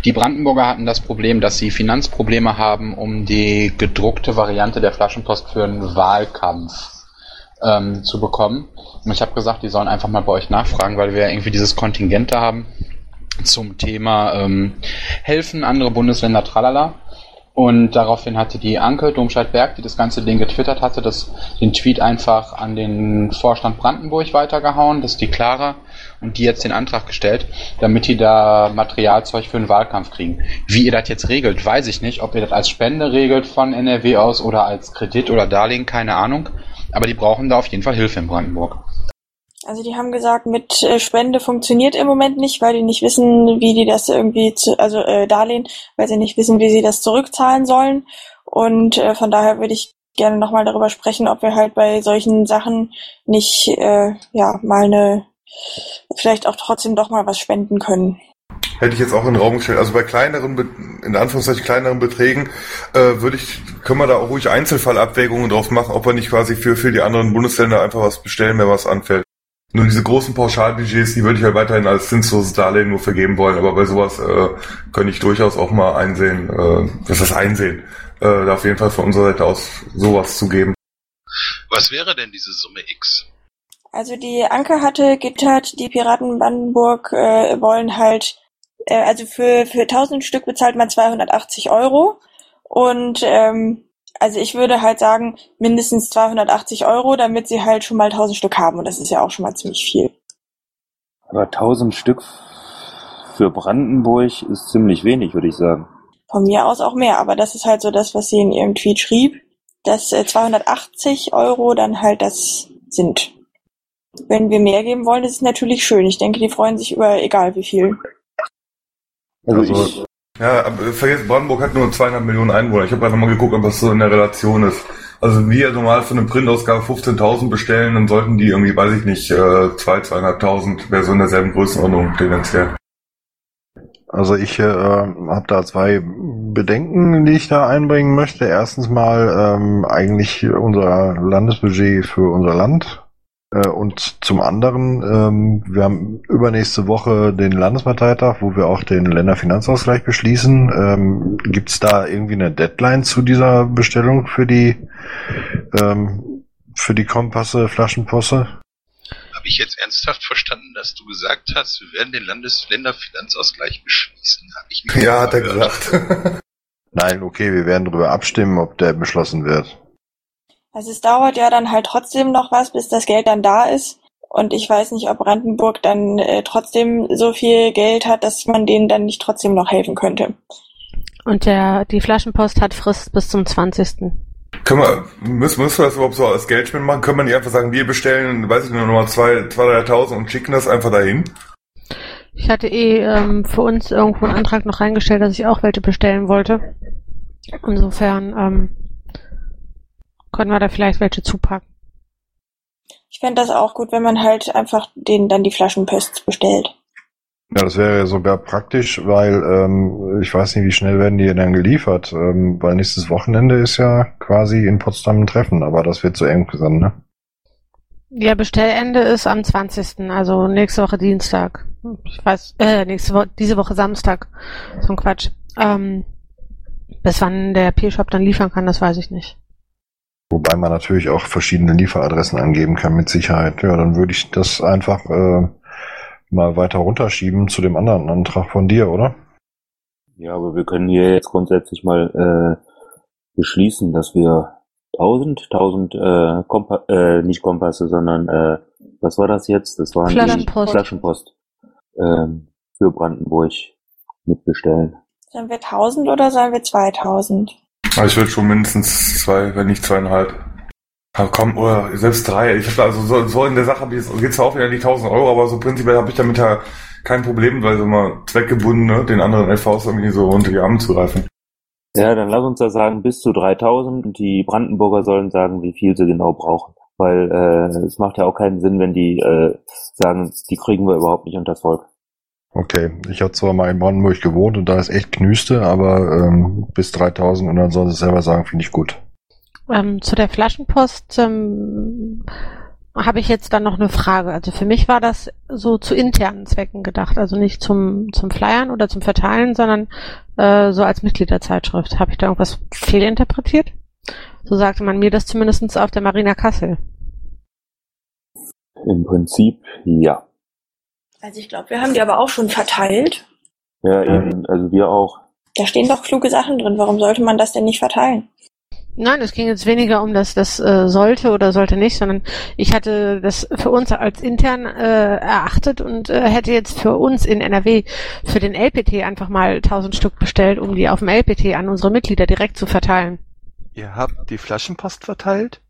Die Brandenburger hatten das Problem, dass sie Finanzprobleme haben, um die gedruckte Variante der Flaschenpost für einen Wahlkampf ähm, zu bekommen. Und ich habe gesagt, die sollen einfach mal bei euch nachfragen, weil wir irgendwie dieses Kontingent da haben zum Thema ähm, Helfen, andere Bundesländer, tralala. Und daraufhin hatte die Anke Domscheit-Berg, die das ganze Ding getwittert hatte, das, den Tweet einfach an den Vorstand Brandenburg weitergehauen, das ist die Clara, und die jetzt den Antrag gestellt, damit die da Materialzeug für den Wahlkampf kriegen. Wie ihr das jetzt regelt, weiß ich nicht. Ob ihr das als Spende regelt von NRW aus oder als Kredit oder Darlehen, keine Ahnung. Aber die brauchen da auf jeden Fall Hilfe in Brandenburg. Also die haben gesagt, mit äh, Spende funktioniert im Moment nicht, weil die nicht wissen, wie die das irgendwie, zu, also äh, Darlehen, weil sie nicht wissen, wie sie das zurückzahlen sollen. Und äh, von daher würde ich gerne nochmal darüber sprechen, ob wir halt bei solchen Sachen nicht, äh, ja, mal eine, vielleicht auch trotzdem doch mal was spenden können. Hätte ich jetzt auch in den Raum gestellt. Also bei kleineren, in Anführungszeichen kleineren Beträgen, äh, würde ich, können wir da auch ruhig Einzelfallabwägungen drauf machen, ob wir nicht quasi für, für die anderen Bundesländer einfach was bestellen, wenn was anfällt. Nur diese großen Pauschalbudgets, die würde ich halt weiterhin als zinsloses Darlehen nur vergeben wollen, aber bei sowas äh, könnte ich durchaus auch mal einsehen, äh, das ist einsehen, äh, da auf jeden Fall von unserer Seite aus sowas zu geben. Was wäre denn diese Summe X? Also die Anke hatte gittert, die Piraten Brandenburg äh, wollen halt, äh, also für, für 1000 Stück bezahlt man 280 Euro. Und ähm, also ich würde halt sagen, mindestens 280 Euro, damit sie halt schon mal 1000 Stück haben. Und das ist ja auch schon mal ziemlich viel. Aber 1000 Stück für Brandenburg ist ziemlich wenig, würde ich sagen. Von mir aus auch mehr, aber das ist halt so das, was sie in ihrem Tweet schrieb, dass äh, 280 Euro dann halt das sind. Wenn wir mehr geben wollen, ist es natürlich schön. Ich denke, die freuen sich über egal wie viel. Also, Also, ich, Ja, vergesst, Brandenburg hat nur zweieinhalb Millionen Einwohner. Ich habe einfach mal geguckt, ob das so in der Relation ist. Also wir normal für eine Printausgabe 15.000 bestellen, dann sollten die irgendwie, weiß ich nicht, äh, zwei, zweieinhalbtausend, wäre so in derselben Größenordnung tendenziell. Also ich äh, habe da zwei Bedenken, die ich da einbringen möchte. Erstens mal ähm, eigentlich unser Landesbudget für unser Land. Äh, und zum anderen, ähm, wir haben übernächste Woche den Landesparteitag, wo wir auch den Länderfinanzausgleich beschließen. Ähm, Gibt es da irgendwie eine Deadline zu dieser Bestellung für die ähm, für die Kompasse, Flaschenposse? Habe ich jetzt ernsthaft verstanden, dass du gesagt hast, wir werden den Landesländerfinanzausgleich beschließen? Hab ich mir Ja, hat er gehört. gesagt. *laughs* *laughs* Nein, okay, wir werden darüber abstimmen, ob der beschlossen wird. Also es dauert ja dann halt trotzdem noch was, bis das Geld dann da ist. Und ich weiß nicht, ob Brandenburg dann äh, trotzdem so viel Geld hat, dass man denen dann nicht trotzdem noch helfen könnte. Und der, die Flaschenpost hat Frist bis zum 20. Können wir, müssen, müssen wir das überhaupt so als Geldspenden machen? Können wir nicht einfach sagen, wir bestellen, weiß ich nicht, nochmal zwei, zwei, dreitausend und schicken das einfach dahin? Ich hatte eh ähm, für uns irgendwo einen Antrag noch reingestellt, dass ich auch welche bestellen wollte. Insofern ähm, können wir da vielleicht welche zupacken. Ich fände das auch gut, wenn man halt einfach denen dann die Flaschenpost bestellt. Ja, das wäre sogar praktisch, weil ähm, ich weiß nicht, wie schnell werden die dann geliefert, ähm, weil nächstes Wochenende ist ja quasi in Potsdam ein Treffen, aber das wird so eng sein, ne? Ja, Bestellende ist am 20., also nächste Woche Dienstag. Ich weiß, äh, nächste Woche, diese Woche Samstag. So ein Quatsch. Ähm, bis wann der P-Shop dann liefern kann, das weiß ich nicht. Wobei man natürlich auch verschiedene Lieferadressen angeben kann mit Sicherheit. Ja, dann würde ich das einfach äh, mal weiter runterschieben zu dem anderen Antrag von dir, oder? Ja, aber wir können hier jetzt grundsätzlich mal äh, beschließen, dass wir 1000, 1000 äh, Kompa äh, nicht Kompasse, sondern äh, was war das jetzt? Das waren Flaschenpost. die Flaschenpost ähm, für Brandenburg mitbestellen. Sollen wir 1000 oder sollen wir 2000? Aber ich würde schon mindestens zwei, wenn nicht zweieinhalb. Aber komm, oder selbst drei. Ich habe also so, so in der Sache jetzt geht's auch wieder nicht 1000 Euro, aber so prinzipiell habe ich damit ja kein Problem, weil so mal zweckgebunden, ne, den anderen LVs irgendwie so unter die Arme zu greifen. Ja, dann lass uns da sagen bis zu 3000 und die Brandenburger sollen sagen, wie viel sie genau brauchen. Weil äh, es macht ja auch keinen Sinn, wenn die äh, sagen, die kriegen wir überhaupt nicht unters Volk. Okay, ich habe zwar mal in Brandenburg gewohnt und da ist echt Knüste, aber ähm, bis 3000 und dann sollen sie es selber sagen, finde ich gut. Ähm, zu der Flaschenpost ähm, habe ich jetzt dann noch eine Frage. Also für mich war das so zu internen Zwecken gedacht, also nicht zum, zum Flyern oder zum Verteilen, sondern äh, so als Mitgliederzeitschrift. Habe ich da irgendwas fehlinterpretiert? So sagte man mir das zumindest auf der Marina Kassel. Im Prinzip ja. Also ich glaube, wir haben die aber auch schon verteilt. Ja, eben, also wir auch. Da stehen doch kluge Sachen drin. Warum sollte man das denn nicht verteilen? Nein, es ging jetzt weniger um das, das äh, sollte oder sollte nicht, sondern ich hatte das für uns als intern äh, erachtet und äh, hätte jetzt für uns in NRW für den LPT einfach mal 1000 Stück bestellt, um die auf dem LPT an unsere Mitglieder direkt zu verteilen. Ihr habt die Flaschenpost verteilt?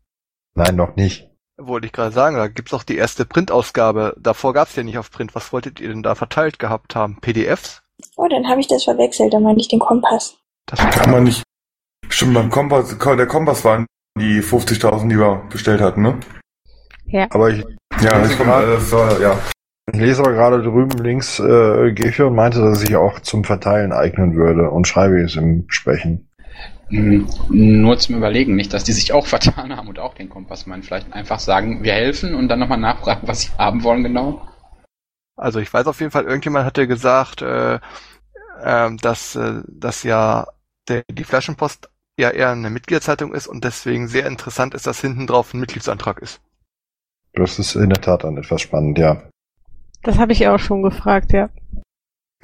Nein, noch nicht. Wollte ich gerade sagen, da gibt's auch die erste Printausgabe. Davor gab's ja nicht auf Print. Was wolltet ihr denn da verteilt gehabt haben? PDFs? Oh, dann habe ich das verwechselt. Da meinte ich den Kompass. Das Kann man nicht. Stimmt, beim Kompass, der Kompass waren die 50.000, die wir bestellt hatten, ne? Ja. Aber ich, Ja, ich komme, das war, ja. ich lese aber gerade drüben links, äh, Gefe und meinte, dass es sich auch zum Verteilen eignen würde und schreibe es im Sprechen. Nur zum Überlegen, nicht, dass die sich auch *laughs* vertan haben und auch den Kompass meinen. Vielleicht einfach sagen, wir helfen und dann nochmal nachfragen, was sie haben wollen genau. Also ich weiß auf jeden Fall, irgendjemand hatte gesagt, äh, ähm, dass, äh, dass ja der, die Flaschenpost ja eher eine Mitgliederzeitung ist und deswegen sehr interessant ist, dass hinten drauf ein Mitgliedsantrag ist. Das ist in der Tat dann etwas spannend, ja. Das habe ich auch schon gefragt, ja.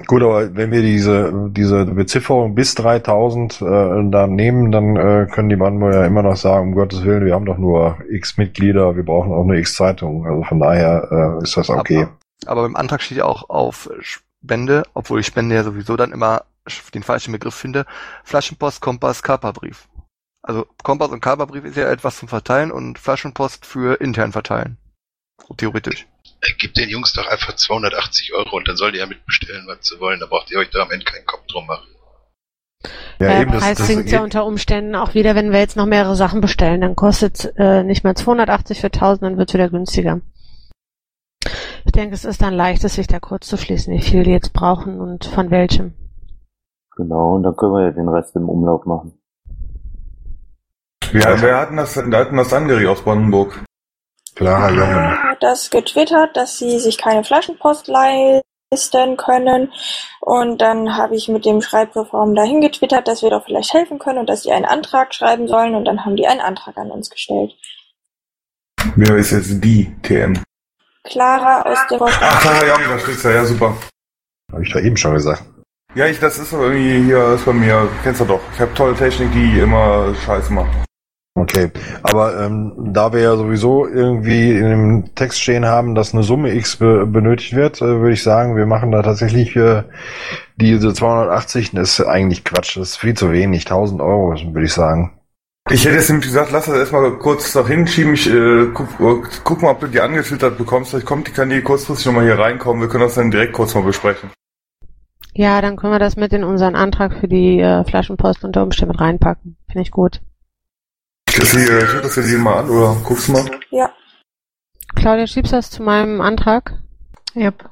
Gut, aber wenn wir diese, diese Bezifferung bis 3000 äh, da nehmen, dann äh, können die Brandenburger ja immer noch sagen, um Gottes Willen, wir haben doch nur x Mitglieder, wir brauchen auch nur x Zeitungen. Also von daher äh, ist das okay. Aber, aber im Antrag steht ja auch auf Spende, obwohl ich Spende ja sowieso dann immer den falschen Begriff finde, Flaschenpost, Kompass, Kaperbrief. Also Kompass und Kaperbrief ist ja etwas zum Verteilen und Flaschenpost für intern verteilen. Theoretisch. Äh, Gebt den Jungs doch einfach 280 Euro und dann sollt ihr ja mitbestellen, was sie wollen. Da braucht ihr euch da am Ende keinen Kopf drum machen. Der Preis sinkt ja unter Umständen auch wieder, wenn wir jetzt noch mehrere Sachen bestellen. Dann kostet äh, nicht mehr 280 für 1000, dann wird wieder günstiger. Ich denke, es ist dann leicht, sich da kurz zu schließen, wie viel die jetzt brauchen und von welchem. Genau, und dann können wir ja den Rest im Umlauf machen. Wer, wer hatten das, wer hatten das angeregt aus Brandenburg? Clara Jongen. hat das getwittert, dass sie sich keine Flaschenpost leisten können. Und dann habe ich mit dem Schreibreform dahin getwittert, dass wir doch vielleicht helfen können und dass sie einen Antrag schreiben sollen. Und dann haben die einen Antrag an uns gestellt. Wer ist jetzt die TM? Clara aus dem Ach, Clara Young, da steht's ja, ja, super. Habe ich doch eben schon gesagt. Ja, ich, das ist irgendwie hier, ist bei mir, kennst du doch. Ich habe tolle Technik, die immer Scheiß macht. Okay, aber ähm, da wir ja sowieso irgendwie in dem Text stehen haben, dass eine Summe X be benötigt wird, äh, würde ich sagen, wir machen da tatsächlich äh, diese 280, das ist eigentlich Quatsch, das ist viel zu wenig, 1000 Euro, würde ich sagen. Ich hätte jetzt nämlich gesagt, lass das erstmal kurz noch hinschieben. Ich äh, guck, äh, guck mal, ob du die angefiltert bekommst. Vielleicht kommt die, kann die kurzfristig nochmal hier reinkommen. Wir können das dann direkt kurz mal besprechen. Ja, dann können wir das mit in unseren Antrag für die äh, Flaschenpost unter Umständen mit reinpacken. Finde ich gut. Äh, schau das dir mal an oder guckst mal? Ja. Claudia, schiebst du das zu meinem Antrag? Yep.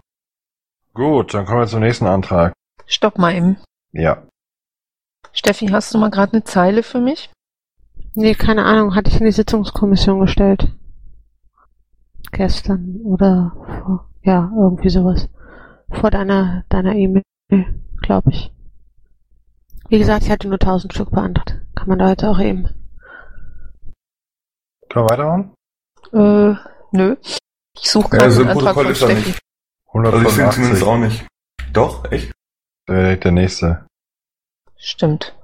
Gut, dann kommen wir zum nächsten Antrag. Stopp mal eben. Ja. Steffi, hast du mal gerade eine Zeile für mich? Nee, keine Ahnung, hatte ich in die Sitzungskommission gestellt. Gestern oder vor, ja, irgendwie sowas. Vor deiner, deiner E-Mail, glaube ich. Wie gesagt, ich hatte nur 1000 Stück beantragt. Kann man da jetzt auch eben. Können wir weiterhauen? Äh, nö. Ich suche Ja, gerade also einen im Antrag Protokoll ist Steffi. nicht. Also ich ihn zumindest 185. auch nicht. Doch, echt? Direkt der nächste. Stimmt.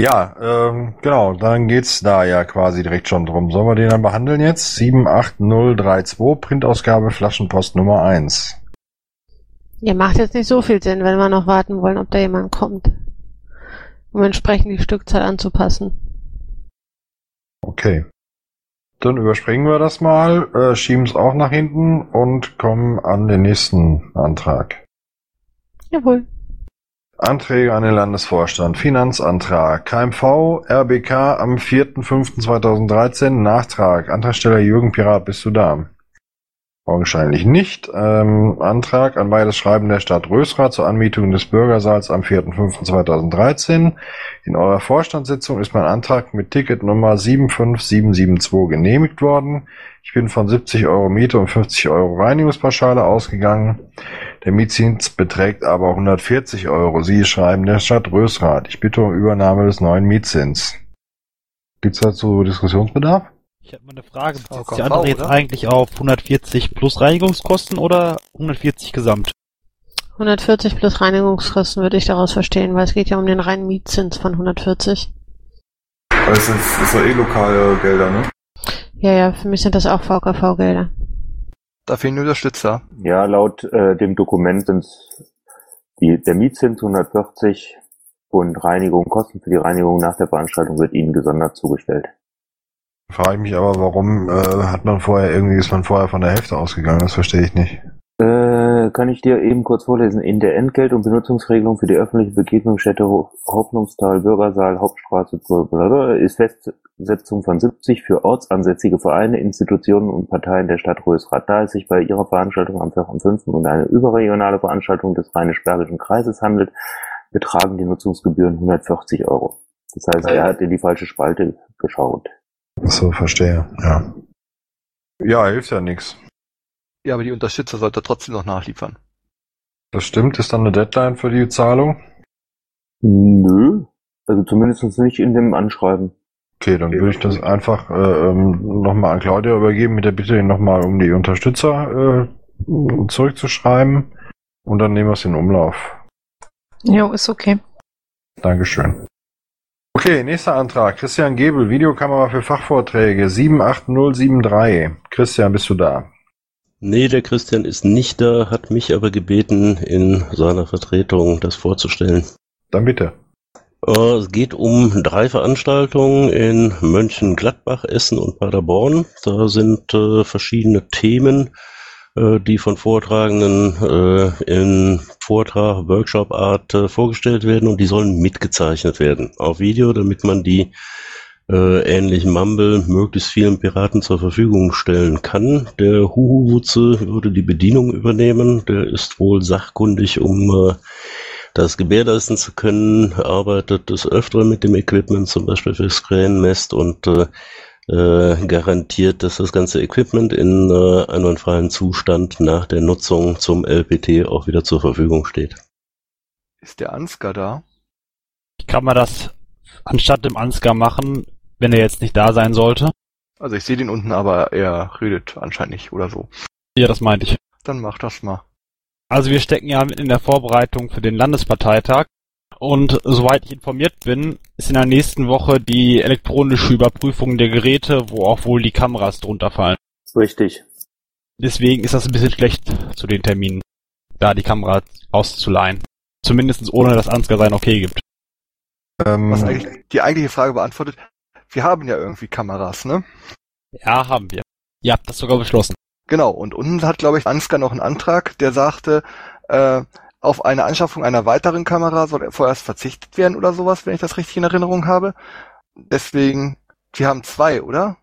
Ja, ähm, genau, dann geht's da ja quasi direkt schon drum. Sollen wir den dann behandeln jetzt? 78032, Printausgabe Flaschenpost Nummer 1. Ihr macht jetzt nicht so viel Sinn, wenn wir noch warten wollen, ob da jemand kommt. Um entsprechend die Stückzahl anzupassen. Okay. Dann überspringen wir das mal, äh, schieben es auch nach hinten und kommen an den nächsten Antrag. Jawohl. Anträge an den Landesvorstand. Finanzantrag. KMV RBK am 4.5.2013. Nachtrag. Antragsteller Jürgen Pirat, bist du da? Augenscheinlich nicht. Ähm, Antrag an beides Schreiben der Stadt Rösrath zur Anmietung des Bürgersaals am 4.5.2013. In eurer Vorstandssitzung ist mein Antrag mit Ticketnummer 75772 genehmigt worden. Ich bin von 70 Euro Miete und 50 Euro Reinigungspauschale ausgegangen. Der Mietzins beträgt aber 140 Euro. Sie schreiben der Stadt Rösrath. Ich bitte um Übernahme des neuen Mietzins. Gibt's dazu Diskussionsbedarf? Ich habe mal eine Frage. Bezieht sich die andere jetzt eigentlich auf 140 plus Reinigungskosten oder 140 gesamt? 140 plus Reinigungskosten würde ich daraus verstehen, weil es geht ja um den reinen Mietzins von 140. Das ist, ist ja eh lokale Gelder, ne? Ja, ja, für mich sind das auch VKV-Gelder. Da fehlen Unterstützer. Ja, laut äh, dem Dokument sind der Mietzins 140 und Reinigung, Kosten für die Reinigung nach der Veranstaltung wird Ihnen gesondert zugestellt. Frage ich mich aber, warum äh, hat man vorher irgendwie ist man vorher von der Hälfte ausgegangen? Das verstehe ich nicht. Äh, kann ich dir eben kurz vorlesen. In der Entgelt- und Benutzungsregelung für die öffentliche Begegnungsstätte Ho- Hoffnungstal, Bürgersaal, Hauptstraße ist Festsetzung von 70 für ortsansässige Vereine, Institutionen und Parteien der Stadt Rösrath. Da es sich bei ihrer Veranstaltung am 4.5. um eine überregionale Veranstaltung des Rheinisch-Bergischen Kreises handelt, betragen die Nutzungsgebühren 140 Euro. Das heißt, er hat in die falsche Spalte geschaut. Ach So, verstehe. Ja. Ja, hilft ja nichts. Ja, aber die Unterstützer sollte trotzdem noch nachliefern. Das stimmt. Ist dann eine Deadline für die Zahlung? Nö, also zumindest nicht in dem Anschreiben. Okay, dann würde ich das einfach äh, ähm, nochmal an Claudia übergeben mit der Bitte, nochmal um die Unterstützer äh, zurückzuschreiben. Und dann nehmen wir es in Umlauf. Jo, ist okay. Dankeschön. Okay, nächster Antrag. Christian Gebel, Videokamera für Fachvorträge 78073. Christian, bist du da? Nee, der Christian ist nicht da, hat mich aber gebeten, in seiner Vertretung das vorzustellen. Dann bitte. Äh, Es geht um drei Veranstaltungen in Mönchengladbach, Essen und Paderborn. Da sind äh, verschiedene Themen, die von Vortragenden äh, in Vortrag, Workshop-Art äh, vorgestellt werden und die sollen mitgezeichnet werden auf Video, damit man die äh, ähnlichen Mumble möglichst vielen Piraten zur Verfügung stellen kann. Der Huhu-Wutze würde die Bedienung übernehmen. Der ist wohl sachkundig, um äh, das Gebär leisten zu können, arbeitet des Öfteren mit dem Equipment, zum Beispiel für Screen-Mest und äh, äh, garantiert, dass das ganze Equipment in äh, einwandfreien Zustand nach der Nutzung zum LPT auch wieder zur Verfügung steht. Ist der Ansgar da? Kann man das anstatt dem Ansgar machen, wenn er jetzt nicht da sein sollte? Also ich sehe den unten, aber er redet anscheinend nicht oder so. Ja, das meinte ich. Dann mach das mal. Also wir stecken ja in der Vorbereitung für den Landesparteitag und soweit ich informiert bin, ist in der nächsten Woche die elektronische Überprüfung der Geräte, wo auch wohl die Kameras drunter fallen. Richtig. Deswegen ist das ein bisschen schlecht zu den Terminen, da die Kamera auszuleihen. Zumindest ohne dass Ansgar sein Okay gibt. Ähm, Was eigentlich die eigentliche Frage beantwortet. Wir haben ja irgendwie Kameras, ne? Ja, haben wir. Ihr habt das sogar beschlossen. Genau, und unten hat, glaube ich, Ansgar noch einen Antrag, der sagte, äh, auf eine Anschaffung einer weiteren Kamera soll vorerst verzichtet werden oder sowas, wenn ich das richtig in Erinnerung habe. Deswegen, wir haben zwei, oder?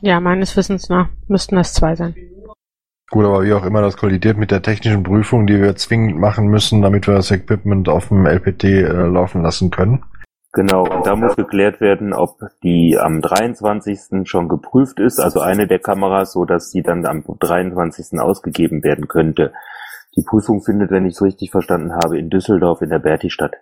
Ja, meines Wissens nach müssten das zwei sein. Gut, aber wie auch immer, das kollidiert mit der technischen Prüfung, die wir zwingend machen müssen, damit wir das Equipment auf dem LPT äh, laufen lassen können. Genau, und da muss geklärt werden, ob die am 23. schon geprüft ist, also eine der Kameras, so dass sie dann am 23. ausgegeben werden könnte. Die Prüfung findet, wenn ich es richtig verstanden habe, in Düsseldorf in der Berti-Stadt.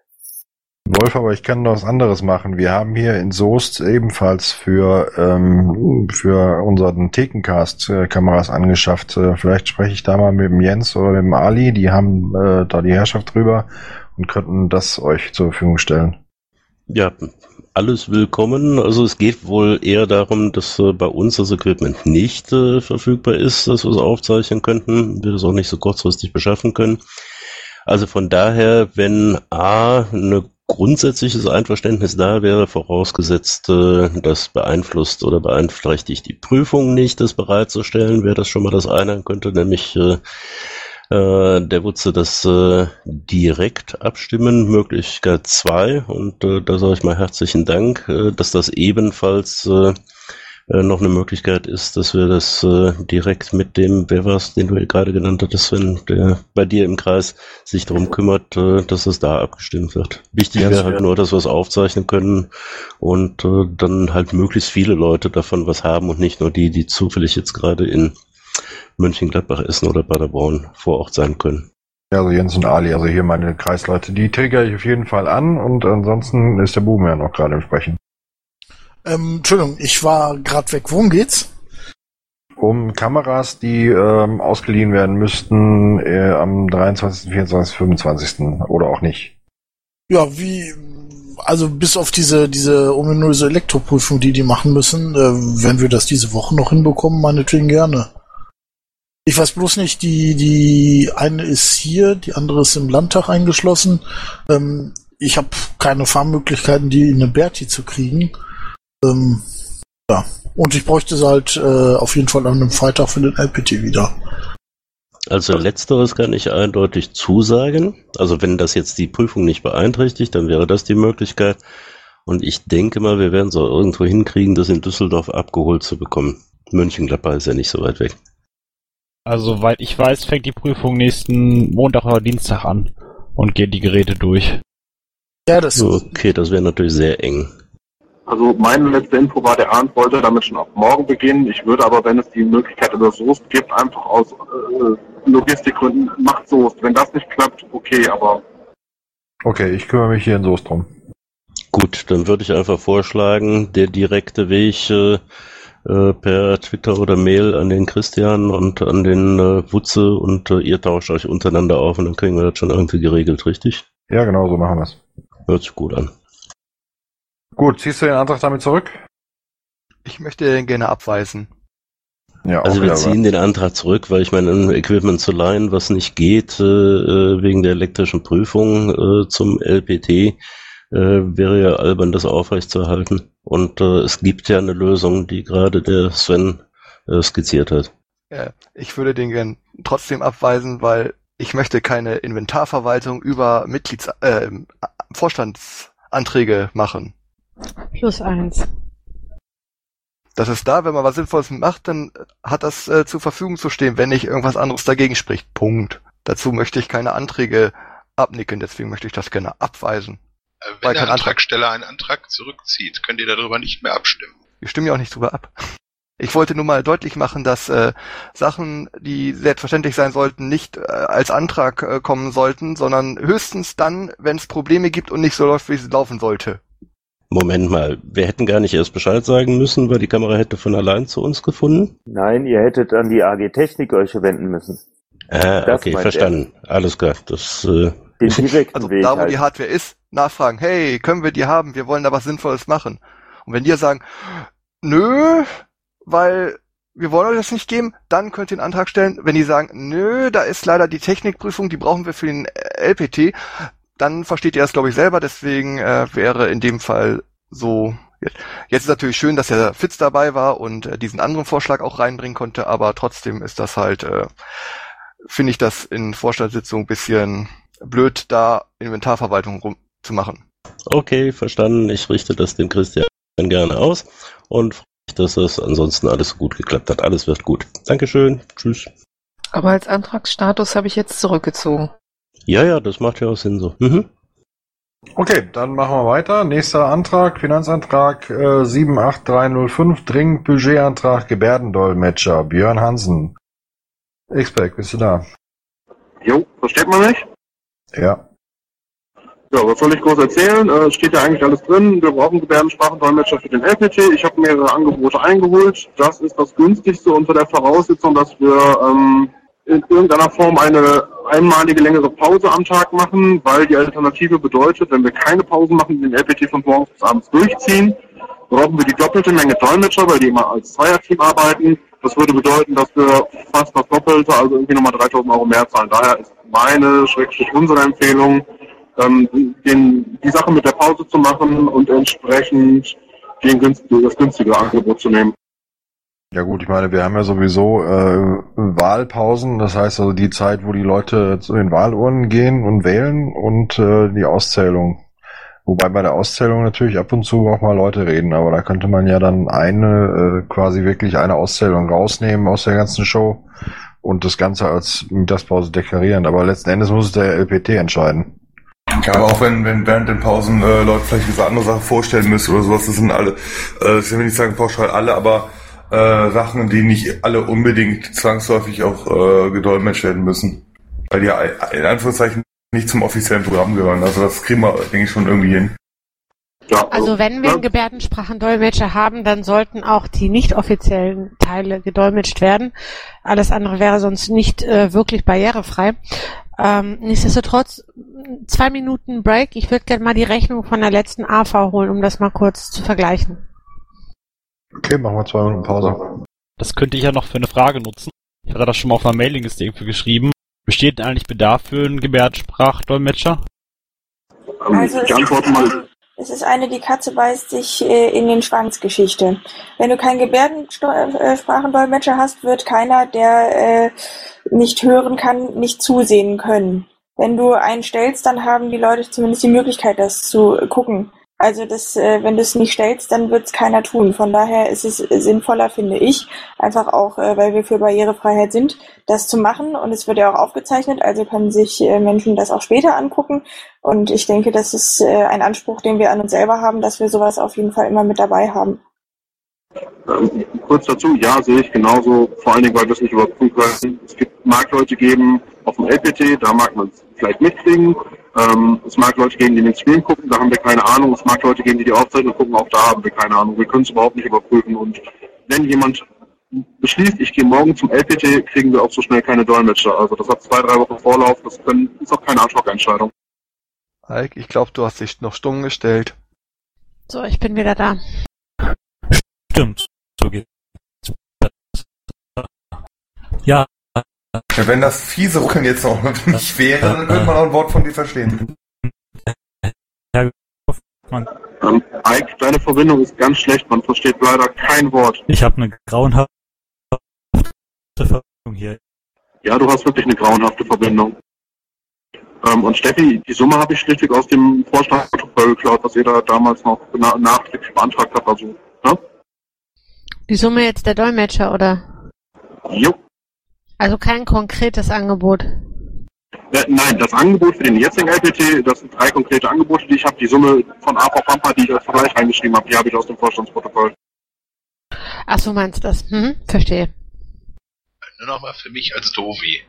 Wolf, aber ich kann noch was anderes machen. Wir haben hier in Soest ebenfalls für, ähm, für unseren Thekencast äh, Kameras angeschafft. Äh, vielleicht spreche ich da mal mit dem Jens oder mit dem Ali, die haben äh, da die Herrschaft drüber und könnten das euch zur Verfügung stellen. Ja, alles willkommen. Also es geht wohl eher darum, dass äh, bei uns das Equipment nicht äh, verfügbar ist, dass wir es aufzeichnen könnten, wir das auch nicht so kurzfristig beschaffen können. Also von daher, wenn A, eine grundsätzliches Einverständnis da wäre, vorausgesetzt, äh, das beeinflusst oder beeinträchtigt die Prüfung nicht, das bereitzustellen, wäre das schon mal das eine, könnte nämlich äh, der Wutze das äh, direkt abstimmen, Möglichkeit zwei und äh, da sage ich mal herzlichen Dank, äh, dass das ebenfalls äh, äh, noch eine Möglichkeit ist, dass wir das äh, direkt mit dem, wer war den du gerade genannt hattest, Sven, der bei dir im Kreis sich darum kümmert, äh, dass es da abgestimmt wird. Wichtig Ja, wäre das halt nur, dass wir es aufzeichnen können und äh, dann halt möglichst viele Leute davon was haben und nicht nur die, die zufällig jetzt gerade in Mönchengladbach, Essen oder Paderborn vor Ort sein können. Ja, also Jens und Ali, also hier meine Kreisleute, die trigger ich auf jeden Fall an und ansonsten ist der Boom ja noch gerade im Sprechen. Ähm, Entschuldigung, ich war gerade weg. Worum geht's? Um Kameras, die ähm, ausgeliehen werden müssten äh, am 23., 24., 25. oder auch nicht. Ja, wie, also bis auf diese, diese ominöse Elektroprüfung, die die machen müssen, äh, wenn wir das diese Woche noch hinbekommen, meinetwegen gerne. Ich weiß bloß nicht, die, die eine ist hier, die andere ist im Landtag eingeschlossen. Ähm, ich habe keine Fahrmöglichkeiten, die in eine Berti zu kriegen. Ähm, ja, und ich bräuchte sie halt äh, auf jeden Fall an einem Freitag für den LPT wieder. Also letzteres kann ich eindeutig zusagen. Also wenn das jetzt die Prüfung nicht beeinträchtigt, dann wäre das die Möglichkeit. Und ich denke mal, wir werden es auch irgendwo hinkriegen, das in Düsseldorf abgeholt zu bekommen. Mönchengladbach ist ja nicht so weit weg. Also, soweit ich weiß, fängt die Prüfung nächsten Montag oder Dienstag an und gehen die Geräte durch. Ja, das Okay, das wäre natürlich sehr eng. Also meine letzte Info war, der Arndt wollte damit schon ab morgen beginnen. Ich würde aber, wenn es die Möglichkeit über Soest gibt, einfach aus äh, Logistikgründen, macht Soest. Wenn das nicht klappt, okay, aber Okay, ich kümmere mich hier in Soest drum. Gut, dann würde ich einfach vorschlagen, der direkte Weg äh, äh, per Twitter oder Mail an den Christian und an den äh, Wutze und äh, ihr tauscht euch untereinander auf und dann kriegen wir das schon irgendwie geregelt, richtig? Ja, genau, so machen wir's. Hört sich gut an. Gut, ziehst du den Antrag damit zurück? Ich möchte den gerne abweisen. Ja, Also wir ziehen den Antrag zurück, weil ich meine, ein Equipment zu leihen, was nicht geht, äh, äh, wegen der elektrischen Prüfung äh, zum LPT, äh, wäre ja albern, das aufrechtzuerhalten. Und äh, es gibt ja eine Lösung, die gerade der Sven äh, skizziert hat. Ich würde den gern trotzdem abweisen, weil ich möchte keine Inventarverwaltung über Mitglieds äh, Vorstandsanträge machen. Plus eins. Das ist da, wenn man was Sinnvolles macht, dann hat das äh, zur Verfügung zu stehen, wenn nicht irgendwas anderes dagegen spricht. Punkt. Dazu möchte ich keine Anträge abnicken, deswegen möchte ich das gerne abweisen. Äh, Weil Wenn der Antragsteller einen Antrag zurückzieht, könnt ihr darüber nicht mehr abstimmen. Wir stimmen ja auch nicht drüber ab. Ich wollte nur mal deutlich machen, dass äh, Sachen, die selbstverständlich sein sollten, nicht äh, als Antrag äh, kommen sollten, sondern höchstens dann, wenn es Probleme gibt und nicht so läuft, wie es laufen sollte. Moment mal, wir hätten gar nicht erst Bescheid sagen müssen, weil die Kamera hätte von allein zu uns gefunden? Nein, ihr hättet an die AG Technik euch wenden müssen. Ah, Das okay, verstanden. Alles klar. Das, äh, Den direkten Also Weg da, wo halt. die Hardware ist, nachfragen, hey, können wir die haben? Wir wollen da was Sinnvolles machen. Und wenn die sagen, nö, weil wir wollen euch das nicht geben, dann könnt ihr einen Antrag stellen. Wenn die sagen, nö, da ist leider die Technikprüfung, die brauchen wir für den äh, LPT, dann versteht ihr das, glaube ich, selber. Deswegen äh, wäre in dem Fall so. Jetzt, ist natürlich schön, dass der Fitz dabei war und äh, diesen anderen Vorschlag auch reinbringen konnte, aber trotzdem ist das halt, äh, finde ich das in Vorstandssitzungen ein bisschen blöd, da Inventarverwaltung rumzumachen. okay, verstanden. Ich richte das dem Christian gerne aus und freue mich, dass es ansonsten alles gut geklappt hat. Alles wird gut. Dankeschön. Tschüss. Aber als Antragsstatus habe ich jetzt zurückgezogen. Ja, ja, das macht ja auch Sinn so. Mhm. Okay, dann machen wir weiter. Nächster Antrag, Finanzantrag äh, 78305, dringend Budgetantrag Gebärdendolmetscher, Björn Hansen. Expect, bist du da? Jo, versteht man mich? Ja. Ja, was soll ich groß erzählen? Äh, steht ja eigentlich alles drin. Wir brauchen Gebärdensprachendolmetscher für den LPT. Ich habe mehrere Angebote eingeholt. Das ist das günstigste unter der Voraussetzung, dass wir ähm, in irgendeiner Form eine einmalige längere Pause am Tag machen, weil die Alternative bedeutet, wenn wir keine Pausen machen, den LPT von morgens bis abends durchziehen, brauchen wir die doppelte Menge Dolmetscher, weil die immer als Zweierteam arbeiten. Das würde bedeuten, dass wir fast das Doppelte, also irgendwie nochmal 3000 Euro mehr zahlen. Daher ist meine, schrägstrich unsere Empfehlung, ähm, den, die Sache mit der Pause zu machen und entsprechend den günstige, das günstige Angebot zu nehmen. Ja gut, ich meine, wir haben ja sowieso äh, Wahlpausen, das heißt also die Zeit, wo die Leute zu den Wahlurnen gehen und wählen und äh, die Auszählung. Wobei bei der Auszählung natürlich ab und zu auch mal Leute reden, aber da könnte man ja dann eine, äh, quasi wirklich eine Auszählung rausnehmen aus der ganzen Show und das Ganze als Mittagspause deklarieren. Aber letzten Endes muss es der LPT entscheiden. Ja, aber auch wenn, wenn während den Pausen äh, Leute vielleicht diese andere Sache vorstellen müssen oder sowas, das sind alle, äh, ich will nicht sagen pauschal alle, aber äh, Sachen, die nicht alle unbedingt zwangsläufig auch äh, gedolmetscht werden müssen. Weil ja in Anführungszeichen nicht zum offiziellen Programm gehören. Also das kriegen wir, denke ich, schon irgendwie hin. Ja, Also wenn wir einen Gebärdensprachendolmetscher haben, dann sollten auch die nicht offiziellen Teile gedolmetscht werden. Alles andere wäre sonst nicht äh, wirklich barrierefrei. Ähm, nichtsdestotrotz, zwei Minuten Break. Ich würde gerne mal die Rechnung von der letzten AV holen, um das mal kurz zu vergleichen. Okay, machen wir zwei Minuten Pause. Das könnte ich ja noch für eine Frage nutzen. Ich hatte das schon mal auf einer Mailingliste irgendwie geschrieben. Besteht denn eigentlich Bedarf für einen Gebärdensprachdolmetscher? Also ich antworte mal, Es ist eine, die Katze beißt sich äh, in den Schwanz Geschichte. Wenn du keinen Gebärdensprachendolmetscher hast, wird keiner, der äh, nicht hören kann, nicht zusehen können. Wenn du einen stellst, dann haben die Leute zumindest die Möglichkeit, das zu gucken. Also das, äh, wenn du es nicht stellst, dann wird es keiner tun. Von daher ist es sinnvoller, finde ich, einfach auch, äh, weil wir für Barrierefreiheit sind, das zu machen. Und es wird ja auch aufgezeichnet, also können sich äh, Menschen das auch später angucken. Und ich denke, das ist äh, ein Anspruch, den wir an uns selber haben, dass wir sowas auf jeden Fall immer mit dabei haben. Ähm, kurz dazu, ja, sehe ich genauso, vor allen Dingen, weil wir es nicht überprüfen können. Es gibt, mag Leute geben auf dem LPT, da mag man es vielleicht mitkriegen. Ähm, es mag Leute geben, die den Stream gucken, da haben wir keine Ahnung. Es mag Leute geben, die die Aufzeichnung gucken, auch da haben wir keine Ahnung. Wir können es überhaupt nicht überprüfen. Und wenn jemand beschließt, ich gehe morgen zum LPT, kriegen wir auch so schnell keine Dolmetscher. Also das hat zwei, drei Wochen Vorlauf, das können, ist auch keine Ad-Hoc-Entscheidung. Ike, ich glaube, du hast dich noch stumm gestellt. So, ich bin wieder da. Stimmt, so geht's. Ja, wenn das fiese Ruckeln jetzt noch *laughs* nicht wäre, dann könnte man auch ein Wort von dir verstehen. Ähm, Ike, deine Verbindung ist ganz schlecht, man versteht leider kein Wort. ich habe eine grauenhafte Verbindung hier. Ja, du hast wirklich eine grauenhafte Verbindung. Ähm, und Steffi, die Summe habe ich schlichtweg aus dem Vorstandsprotokoll geklaut, was ihr da damals noch na nachträglich beantragt habt. Also, ne? Die Summe jetzt der Dolmetscher, oder? Jo. Also kein konkretes Angebot. Äh, nein, das Angebot für den jetzigen LPT, das sind drei konkrete Angebote, die ich habe. Die Summe von AV Pampa, die ich als Vergleich reingeschrieben habe, die habe ich aus dem Vorstandsprotokoll. Ach so meinst du das? Hm, verstehe. Nur nochmal für mich als Dovi.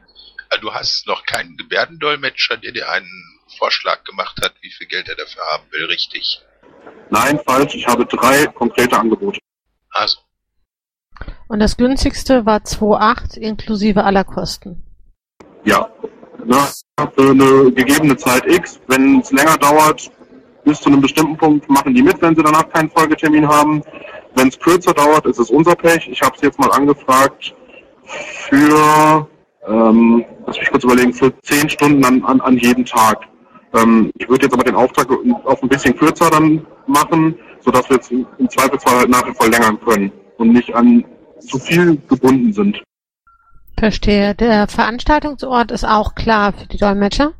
Also Du hast noch keinen Gebärdendolmetscher, der dir einen Vorschlag gemacht hat, wie viel Geld er dafür haben will, richtig? Nein, falsch. Ich habe drei konkrete Angebote. Also, Und das günstigste war 2,8 inklusive aller Kosten. Ja. Für eine gegebene Zeit X, wenn es länger dauert, bis zu einem bestimmten Punkt machen die mit, wenn sie danach keinen Folgetermin haben. Wenn es kürzer dauert, ist es unser Pech. Ich habe es jetzt mal angefragt für, ähm, lass mich kurz überlegen, für zehn Stunden an, an, an jedem Tag. Ähm, ich würde jetzt aber den Auftrag auf ein bisschen kürzer dann machen, sodass wir jetzt im Zweifelsfall halt nachher verlängern können und nicht an zu viel gebunden sind. Verstehe. Der Veranstaltungsort ist auch klar für die Dolmetscher?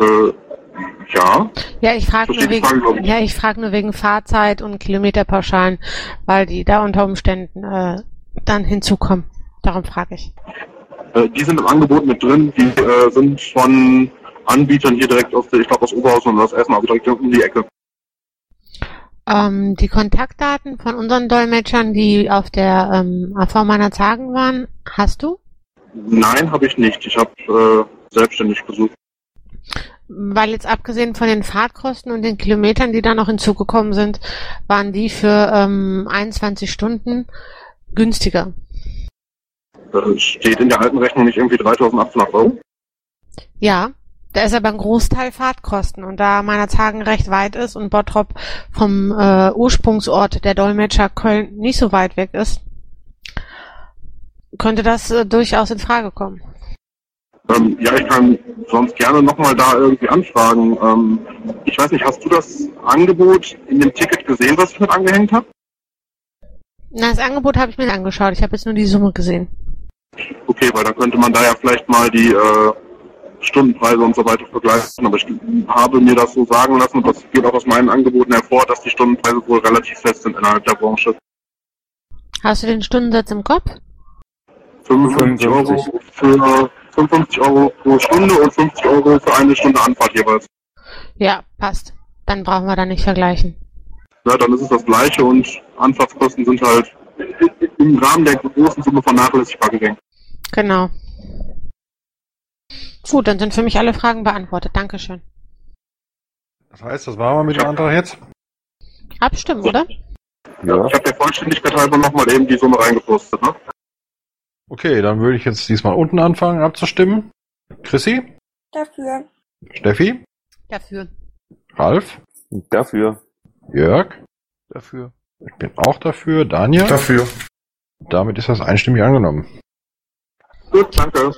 Äh, ja. Ja, ich frage nur Frage, wegen, ich. ja, ich frage nur wegen Fahrzeit und Kilometerpauschalen, weil die da unter Umständen äh, dann hinzukommen. Darum frage ich. Äh, die sind im Angebot mit drin. Die äh, sind von Anbietern hier direkt aus der, ich glaube aus Oberhausen und aus Essen, also direkt um die Ecke. Ähm, die Kontaktdaten von unseren Dolmetschern, die auf der ähm, AV meiner Zagen waren, hast du? Nein, habe ich nicht. Ich habe äh, selbstständig gesucht. Weil jetzt abgesehen von den Fahrtkosten und den Kilometern, die da noch hinzugekommen sind, waren die für ähm, 21 Stunden günstiger. Äh, steht in der alten Rechnung nicht irgendwie 3.800 Euro? Ja, da ist aber ein Großteil Fahrtkosten und da Meinerzhagen recht weit ist und Bottrop vom äh, Ursprungsort der Dolmetscher Köln nicht so weit weg ist, könnte das äh, durchaus in Frage kommen. Ähm, ja, ich kann sonst gerne nochmal da irgendwie anfragen. Ähm, ich weiß nicht, hast du das Angebot in dem Ticket gesehen, was ich mit angehängt habe? Na, das Angebot habe ich mir angeschaut. Ich habe jetzt nur die Summe gesehen. Okay, weil dann könnte man da ja vielleicht mal die äh, Stundenpreise und so weiter vergleichen. Aber ich habe mir das so sagen lassen und das geht auch aus meinen Angeboten hervor, dass die Stundenpreise wohl relativ fest sind innerhalb der Branche. Hast du den Stundensatz im Kopf? 55 Euro für 55 Euro pro Stunde und 50 Euro für eine Stunde Anfahrt jeweils. Ja, passt. Dann brauchen wir da nicht vergleichen. Ja, dann ist es das gleiche und Anfahrtskosten sind halt im Rahmen der großen Summe vernachlässigbar gering. Genau. Gut, dann sind für mich alle Fragen beantwortet. Dankeschön. Das heißt, das waren wir mit dem Antrag jetzt? Abstimmen, oder? Ja. Ich habe der Vollständigkeit halber nochmal eben die Summe reingepostet, ne? Okay, dann würde ich jetzt diesmal unten anfangen abzustimmen. Chrissy? Dafür. Steffi? Dafür. Ralf? Dafür. Jörg? Dafür. Ich bin auch dafür. Daniel? Dafür. Damit ist das einstimmig angenommen. Gut, danke.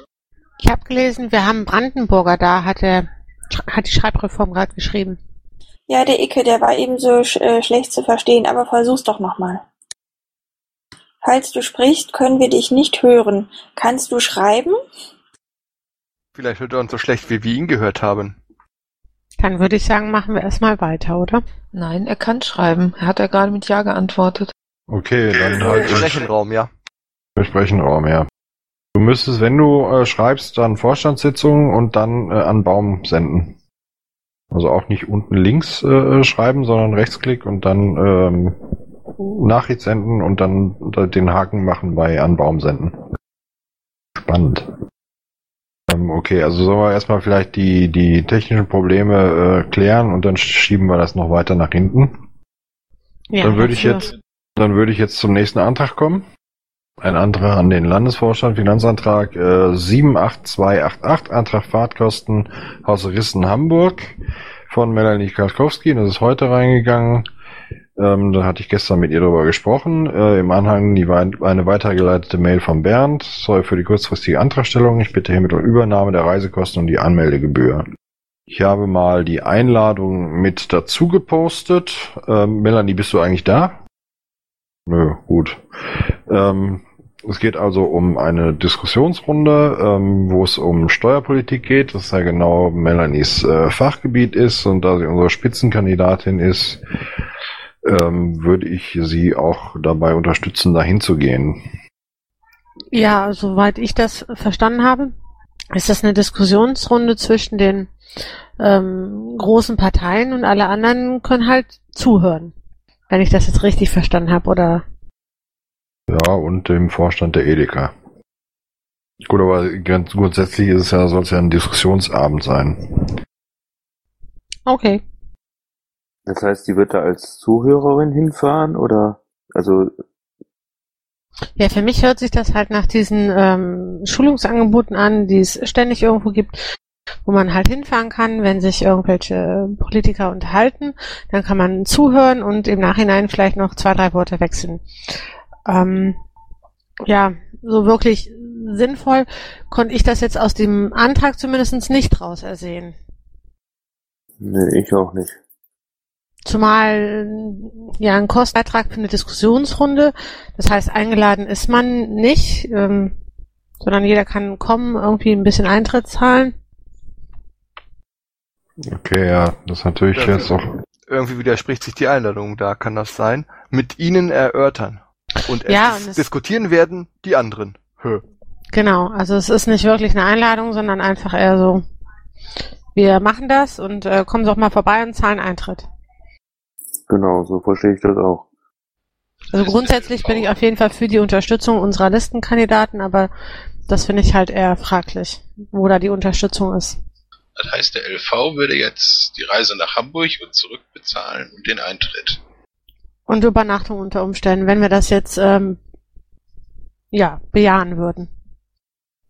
Ich habe gelesen, wir haben Brandenburger da, hat, er, hat die Schreibreform gerade geschrieben. Ja, der Icke, der war ebenso sch äh, schlecht zu verstehen, aber versuch's doch nochmal. Falls du sprichst, können wir dich nicht hören. Kannst du schreiben? Vielleicht hört er uns so schlecht, wie wir ihn gehört haben. Dann würde ich sagen, machen wir erstmal weiter, oder? Nein, er kann schreiben. Er hat ja gerade mit Ja geantwortet. Okay, dann halt Im Rechenraum, ja. im Sprechenraum, ja. Du müsstest, wenn du äh, schreibst, dann Vorstandssitzung und dann äh, an Baum senden. Also auch nicht unten links äh, schreiben, sondern Rechtsklick und dann ähm, Nachricht senden und dann den Haken machen bei an Baum senden. Spannend. Ähm, okay, also sollen wir erstmal vielleicht die, die technischen Probleme äh, klären und dann schieben wir das noch weiter nach hinten. Ja, dann würde ich jetzt, dann würde ich jetzt zum nächsten Antrag kommen. Ein Antrag an den Landesvorstand, Finanzantrag äh, 78288, Antrag Fahrtkosten Haus Rissen Hamburg von Melanie Karkowski. Das ist heute reingegangen. Ähm, da hatte ich gestern mit ihr darüber gesprochen. Äh, Im Anhang die, eine weitergeleitete Mail von Bernd. Sorry für die kurzfristige Antragstellung. Ich bitte hiermit um Übernahme der Reisekosten und die Anmeldegebühr. Ich habe mal die Einladung mit dazu gepostet. Ähm, Melanie, bist du eigentlich da? Nö, gut. Ähm, es geht also um eine Diskussionsrunde, ähm, wo es um Steuerpolitik geht, das ja genau Melanies äh, Fachgebiet ist und da sie unsere Spitzenkandidatin ist, ähm, würde ich sie auch dabei unterstützen, dahin zu gehen. Ja, soweit ich das verstanden habe, ist das eine Diskussionsrunde zwischen den ähm, großen Parteien und alle anderen können halt zuhören. Wenn ich das jetzt richtig verstanden habe, oder? Ja, und dem Vorstand der Edeka. Gut, aber ganz grundsätzlich ist es ja, soll es ja ein Diskussionsabend sein. Okay. Das heißt, die wird da als Zuhörerin hinfahren oder also Ja, für mich hört sich das halt nach diesen ähm, Schulungsangeboten an, die es ständig irgendwo gibt, wo man halt hinfahren kann, wenn sich irgendwelche Politiker unterhalten. Dann kann man zuhören und im Nachhinein vielleicht noch zwei, drei Worte wechseln. Ähm, ja, so wirklich sinnvoll konnte ich das jetzt aus dem Antrag zumindest nicht raus ersehen. nee, ich auch nicht. Zumal ja ein Kostbeitrag für eine Diskussionsrunde. Das heißt, eingeladen ist man nicht, ähm, sondern jeder kann kommen, irgendwie ein bisschen Eintritt zahlen. Okay, ja, das ist natürlich Dafür- jetzt auch. Irgendwie widerspricht sich die Einladung, da kann das sein. Mit ihnen erörtern. Und es Ja, und es- diskutieren werden die anderen. Hö. Genau, also es ist nicht wirklich eine Einladung, sondern einfach eher so, wir machen das und äh, kommen Sie auch mal vorbei und zahlen Eintritt. Genau, so verstehe ich das auch. Also grundsätzlich bin ich auf jeden Fall für die Unterstützung unserer Listenkandidaten, aber das finde ich halt eher fraglich, wo da die Unterstützung ist. Das heißt, der LV würde jetzt die Reise nach Hamburg und zurück bezahlen und den Eintritt. Und Übernachtung unter Umständen, wenn wir das jetzt ähm, ja bejahen würden.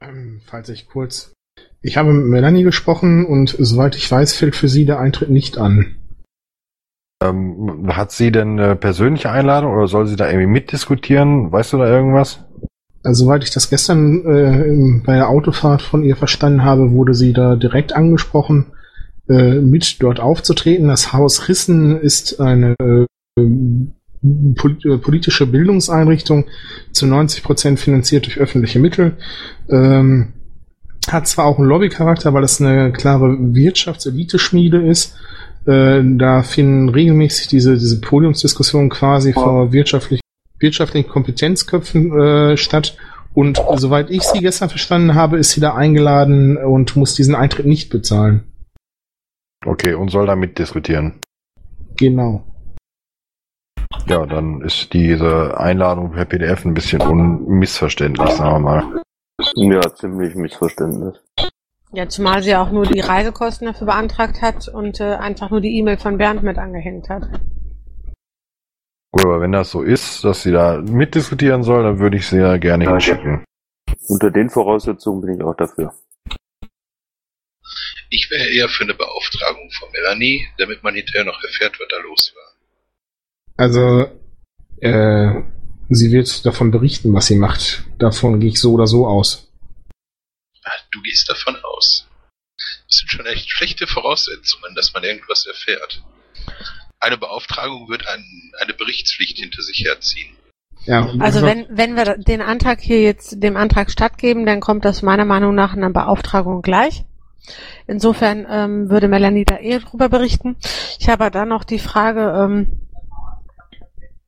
Ähm, falls ich kurz. Ich habe mit Melanie gesprochen und soweit ich weiß, fällt für sie der Eintritt nicht an. Ähm, hat sie denn eine persönliche Einladung oder soll sie da irgendwie mitdiskutieren? Weißt du da irgendwas? Also, soweit ich das gestern äh, bei der Autofahrt von ihr verstanden habe, wurde sie da direkt angesprochen, äh, mit dort aufzutreten. Das Haus Rissen ist eine äh, politische Bildungseinrichtung, zu 90 Prozent finanziert durch öffentliche Mittel. Ähm, hat zwar auch einen Lobbycharakter, weil es eine klare Wirtschaftseliteschmiede ist. Äh, da finden regelmäßig diese, diese Podiumsdiskussionen quasi vor wirtschaftlich, wirtschaftlichen Kompetenzköpfen äh, statt. Und soweit ich sie gestern verstanden habe, ist sie da eingeladen und muss diesen Eintritt nicht bezahlen. Okay, und soll da mitdiskutieren. Genau. Ja, dann ist diese Einladung per PDF ein bisschen unmissverständlich, sagen wir mal. Ja, ziemlich Missverständnis. Ja, zumal sie auch nur die Reisekosten dafür beantragt hat und äh, einfach nur die E-Mail von Bernd mit angehängt hat. Gut, aber wenn das so ist, dass sie da mitdiskutieren soll, dann würde ich sie ja gerne Ja, hinschicken. Unter den Voraussetzungen bin ich auch dafür. Ich wäre eher für eine Beauftragung von Melanie, damit man hinterher noch erfährt, was da los war. Also, äh, sie wird davon berichten, was sie macht. Davon gehe ich so oder so aus. Ah, Du gehst davon aus. Das sind schon echt schlechte Voraussetzungen, dass man irgendwas erfährt. Eine Beauftragung wird ein, eine Berichtspflicht hinter sich herziehen. Ja, Also wenn, wenn wir den Antrag hier jetzt dem Antrag stattgeben, dann kommt das meiner Meinung nach in einer Beauftragung gleich. Insofern ähm, würde Melanie da eher drüber berichten. Ich habe dann noch die Frage, ähm,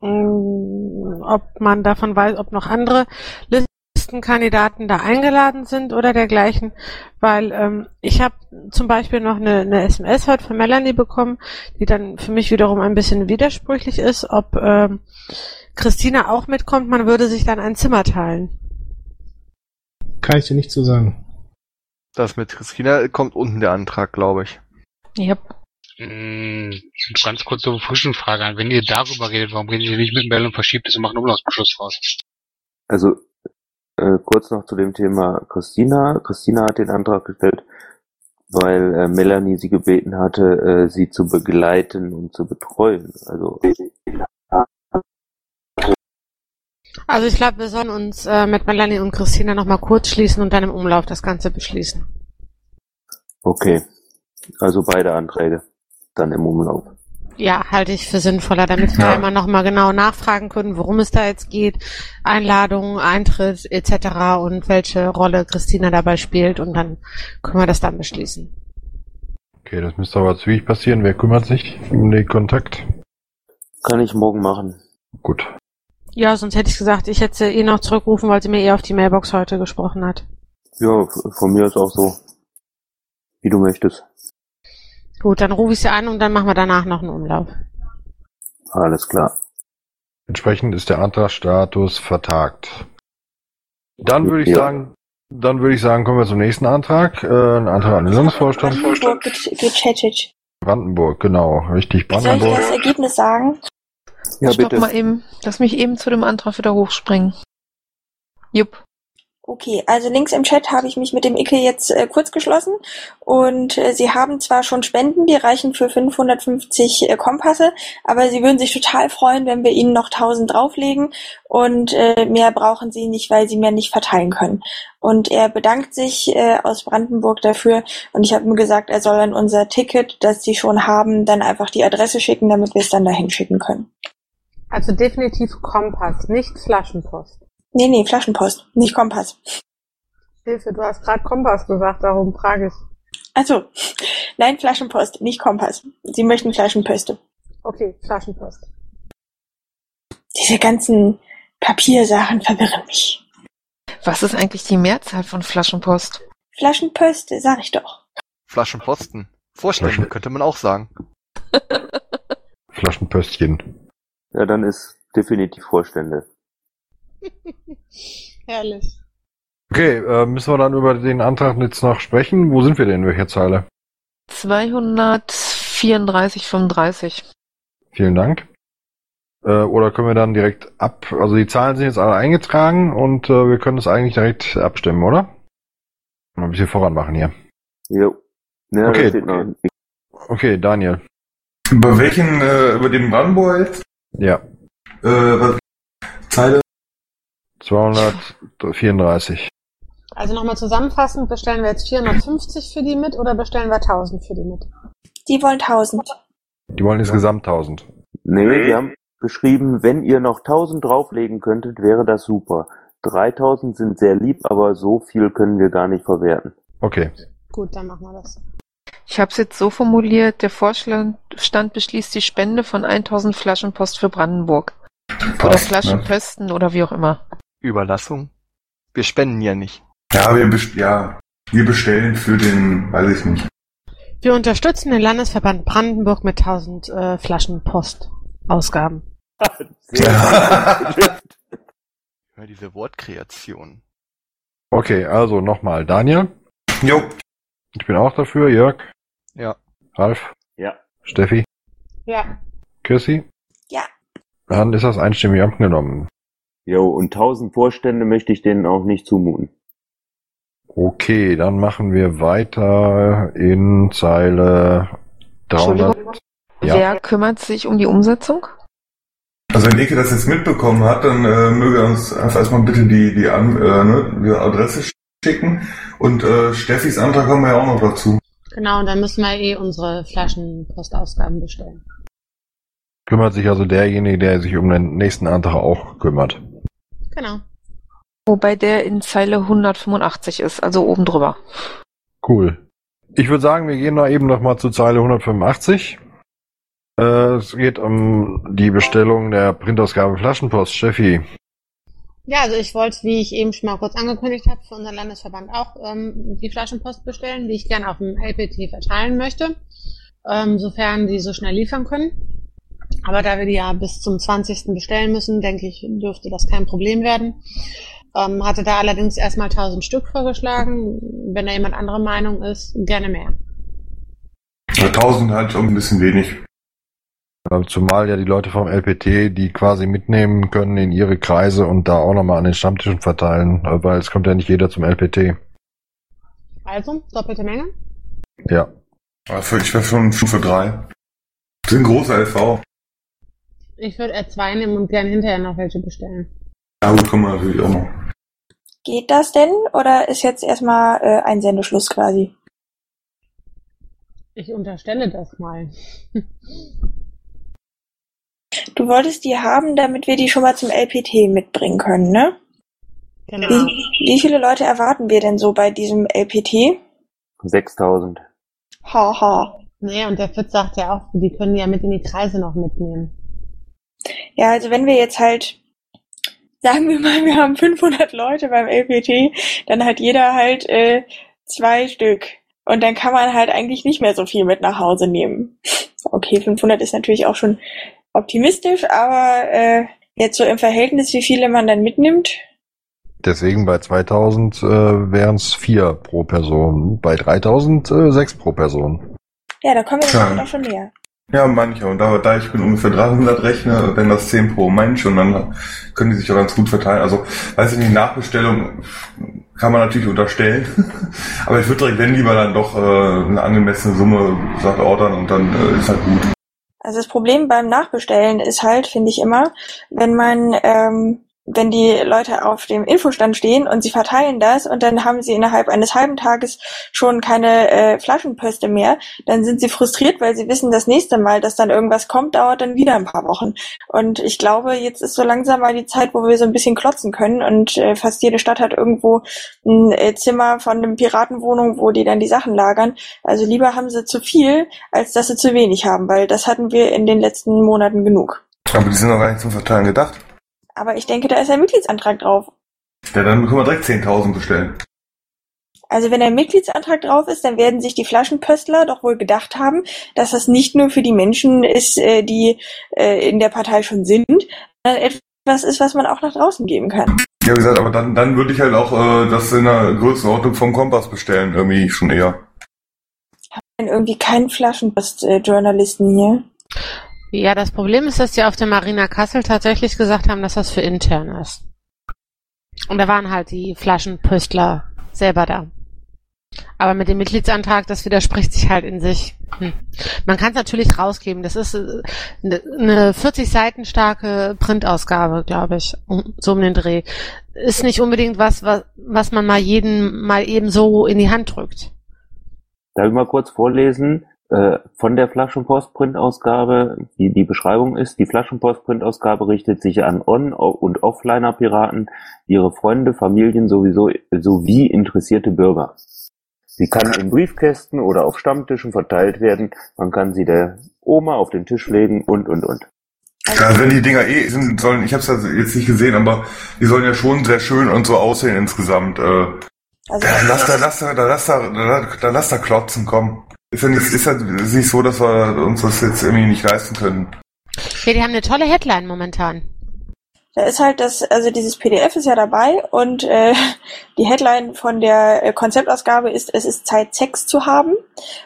ob man davon weiß, ob noch andere Listenkandidaten da eingeladen sind oder dergleichen, weil ähm, ich habe zum Beispiel noch eine, eine SMS heute von Melanie bekommen, die dann für mich wiederum ein bisschen widersprüchlich ist, ob ähm, Christina auch mitkommt, man würde sich dann ein Zimmer teilen. Kann ich dir nicht zu sagen. Das mit Christina kommt unten der Antrag, glaube ich. Yep. Mm, Ganz kurz so eine Zwischenfrage an. Wenn ihr darüber redet, warum redet ihr nicht mit Mel und verschiebt es und macht einen Umlaufsbeschluss raus? Also äh, kurz noch zu dem Thema Christina. Christina hat den Antrag gestellt, weil äh, Melanie sie gebeten hatte, äh, sie zu begleiten und zu betreuen. Also Also ich glaube, wir sollen uns äh, mit Melanie und Christina nochmal kurz schließen und dann im Umlauf das Ganze beschließen. okay. Also beide Anträge dann im Umlauf. Ja, halte ich für sinnvoller, damit wir Ja. einmal nochmal genau nachfragen können, worum es da jetzt geht, Einladung, Eintritt etc. und welche Rolle Christina dabei spielt und dann können wir das dann beschließen. Okay, das müsste aber zügig passieren. Wer kümmert sich um den Kontakt? Kann ich morgen machen. Gut. Ja, sonst hätte ich gesagt, ich hätte sie eh noch zurückrufen, weil sie mir eh auf die Mailbox heute gesprochen hat. Ja, von mir ist auch so. Wie du möchtest. Gut, dann rufe ich sie an und dann machen wir danach noch einen Umlauf. Alles klar. Entsprechend ist der Antragsstatus vertagt. Dann würde ich Ja. sagen, dann würde ich sagen, kommen wir zum nächsten Antrag. Äh, ein Antrag an den Landesvorstand. Brandenburg. Brandenburg, genau, richtig, Soll ich dir Brandenburg. das Ergebnis sagen? Ja, Stopp bitte. mal eben. Lass mich eben zu dem Antrag wieder hochspringen. Jupp. Okay, also links im Chat habe ich mich mit dem Icke jetzt äh, kurz geschlossen und äh, sie haben zwar schon Spenden, die reichen für 550 äh, Kompasse, aber sie würden sich total freuen, wenn wir ihnen noch 1000 drauflegen und äh, mehr brauchen sie nicht, weil sie mehr nicht verteilen können. Und er bedankt sich äh, aus Brandenburg dafür und ich habe ihm gesagt, er soll an unser Ticket, das sie schon haben, dann einfach die Adresse schicken, damit wir es dann dahin schicken können. Also definitiv Kompass, nicht Flaschenpost. Nee, nee, Flaschenpost, nicht Kompass. Hilfe, du hast gerade Kompass gesagt, darum frage ich. Also, nein, Flaschenpost, nicht Kompass. Sie möchten Flaschenposte. Okay, Flaschenpost. Diese ganzen Papiersachen verwirren mich. Was ist eigentlich die Mehrzahl von Flaschenpost? Flaschenposte, sag ich doch. Flaschenposten. Vorstände könnte man auch sagen. Flaschenpöstchen. Ja, dann ist definitiv Vorstände. Herrlich. Okay, äh, müssen wir dann über den Antrag jetzt noch sprechen? Wo sind wir denn? In welcher Zeile? 234, 35. Vielen Dank. Äh, oder können wir dann direkt ab? Also die Zahlen sind jetzt alle eingetragen und äh, wir können das eigentlich direkt abstimmen, oder? Mal ein bisschen voran machen hier. Jo. Ja, Okay. Okay, Daniel. Über welchen, äh, über den Brandenburger jetzt? Ja. Äh, was, Zeile? 234. Also nochmal zusammenfassend, bestellen wir jetzt 450 für die mit oder bestellen wir 1000 für die mit? Die wollen 1000. Die wollen insgesamt 1000. Nee, die haben geschrieben, wenn ihr noch 1000 drauflegen könntet, wäre das super. 3000 sind sehr lieb, aber so viel können wir gar nicht verwerten. Okay. Gut, dann machen wir das. Ich habe es jetzt so formuliert, der Vorstand beschließt die Spende von 1000 Flaschen Post für Brandenburg. oder Passt, Flaschen ne? Pösten oder wie auch immer. Überlassung? Wir spenden ja nicht. Ja, wir, best ja, wir bestellen für den, weiß ich nicht. Wir unterstützen den Landesverband Brandenburg mit 1000 äh, Flaschen Postausgaben. *laughs* Ja, diese Wortkreation. Okay, also nochmal. Daniel? Jo. Ich bin auch dafür. Jörg? Ja. Ralf? Ja. Steffi? Ja. Chrissy? Ja. Dann ist das einstimmig angenommen. Jo, und 1000 Vorstände möchte ich denen auch nicht zumuten. Okay, dann machen wir weiter in Zeile 300. Entschuldigung. Ja. Wer kümmert sich um die Umsetzung? Also wenn Eke das jetzt mitbekommen hat, dann äh, möge er uns einfach erstmal bitte die, die, An äh, ne, die Adresse schicken. Und äh, Steffis Antrag haben wir ja auch noch dazu. Genau, und dann müssen wir eh unsere Flaschenpostausgaben bestellen. Kümmert sich also derjenige, der sich um den nächsten Antrag auch kümmert. Genau. Wobei der in Zeile 185 ist, also oben drüber. Cool. Ich würde sagen, wir gehen noch eben noch mal zu Zeile 185. Äh, es geht um die Bestellung der Printausgabe Flaschenpost. Steffi. Ja, also ich wollte, wie ich eben schon mal kurz angekündigt habe, für unseren Landesverband auch ähm, die Flaschenpost bestellen, die ich gerne auf dem LPT verteilen möchte, ähm, sofern die so schnell liefern können. Aber da wir die ja bis zum 20. bestellen müssen, denke ich, dürfte das kein Problem werden. Ähm, hatte da allerdings erstmal 1000 Stück vorgeschlagen. Wenn da jemand anderer Meinung ist, gerne mehr. Also 1000 halt schon ein bisschen wenig. Zumal ja die Leute vom LPT die quasi mitnehmen können in ihre Kreise und da auch nochmal an den Stammtischen verteilen, weil es kommt ja nicht jeder zum LPT. Also, doppelte Menge. Ja. Ich wäre schon, für drei. Wir sind großer LV. Ich würde R2 nehmen und gerne hinterher noch welche bestellen. Ja gut, kommen wir natürlich auch noch. Geht das denn oder ist jetzt erstmal äh, Einsendeschluss quasi? Ich unterstelle das mal. Du wolltest die haben, damit wir die schon mal zum LPT mitbringen können, ne? Genau. Wie, wie viele Leute erwarten wir denn so bei diesem LPT? 6000. Haha. Nee, und der Fitz sagt ja auch, die können die ja mit in die Kreise noch mitnehmen. Ja, also wenn wir jetzt halt, sagen wir mal, wir haben 500 Leute beim LPT, dann hat jeder halt äh, zwei Stück. Und dann kann man halt eigentlich nicht mehr so viel mit nach Hause nehmen. Okay, 500 ist natürlich auch schon optimistisch, aber äh, jetzt so im Verhältnis, wie viele man dann mitnimmt, Deswegen bei 2000 äh, wären es vier pro Person, bei 3000 äh, sechs pro Person. ja, da kommen wir Ja. dann auch schon näher. Ja, manche. Und da, da ich bin ungefähr 300 rechne, wenn das 10 pro Mensch und dann können die sich auch ganz gut verteilen. Also, weiß ich nicht, Nachbestellung kann man natürlich unterstellen. *laughs* Aber ich würde direkt, wenn lieber dann doch äh, eine angemessene Summe sagt ordern und dann äh, ist halt gut. Also das Problem beim Nachbestellen ist halt, finde ich immer, wenn man, ähm, wenn die Leute auf dem Infostand stehen und sie verteilen das und dann haben sie innerhalb eines halben Tages schon keine äh, Flaschenpöste mehr, dann sind sie frustriert, weil sie wissen, das nächste Mal, dass dann irgendwas kommt, dauert dann wieder ein paar Wochen. Und ich glaube, jetzt ist so langsam mal die Zeit, wo wir so ein bisschen klotzen können und äh, fast jede Stadt hat irgendwo ein äh, Zimmer von einem Piratenwohnung, wo die dann die Sachen lagern. Also lieber haben sie zu viel, als dass sie zu wenig haben, weil das hatten wir in den letzten Monaten genug. Aber die sind doch gar nicht zum Verteilen gedacht. Aber ich denke, da ist ein Mitgliedsantrag drauf. Ja, dann können wir direkt 10.000 bestellen. Also wenn ein Mitgliedsantrag drauf ist, dann werden sich die Flaschenpöstler doch wohl gedacht haben, dass das nicht nur für die Menschen ist, äh, die äh, in der Partei schon sind, sondern etwas ist, was man auch nach draußen geben kann. Ja, wie gesagt, aber dann, dann würde ich halt auch äh, das in der Größenordnung vom Kompass bestellen, irgendwie schon eher. Denn irgendwie keinen Flaschenpost-Journalisten hier. Ja, das Problem ist, dass die auf der Marina Kassel tatsächlich gesagt haben, dass das für intern ist. Und da waren halt die Flaschenpöstler selber da. Aber mit dem Mitgliedsantrag, das widerspricht sich halt in sich. Hm. Man kann es natürlich rausgeben. Das ist äh, ne- eine 40 Seiten starke Printausgabe, glaube ich, so um den Dreh. Ist nicht unbedingt was, was, was man mal jeden mal eben so in die Hand drückt. Darf ich mal kurz vorlesen? Äh, von der Flaschenpost-Printausgabe, die die Beschreibung ist, die Flaschenpost-Printausgabe richtet sich an On- und Offliner-Piraten, ihre Freunde, Familien sowieso sowie interessierte Bürger. Sie kann in Briefkästen oder auf Stammtischen verteilt werden. Man kann sie der Oma auf den Tisch legen und und und. Ja, wenn die Dinger eh sind, sollen, ich habe es ja jetzt nicht gesehen, aber die sollen ja schon sehr schön und so aussehen insgesamt. Äh, Also ja, lass da, lass da, da, lass da, da, da lass da klotzen, komm. Ist ja nicht, ist ja nicht so, dass wir uns das jetzt irgendwie nicht leisten können. Ja, die haben eine tolle Headline momentan. Da ist halt das, also dieses PDF ist ja dabei und äh, die Headline von der äh, Konzeptausgabe ist, es ist Zeit, Sex zu haben.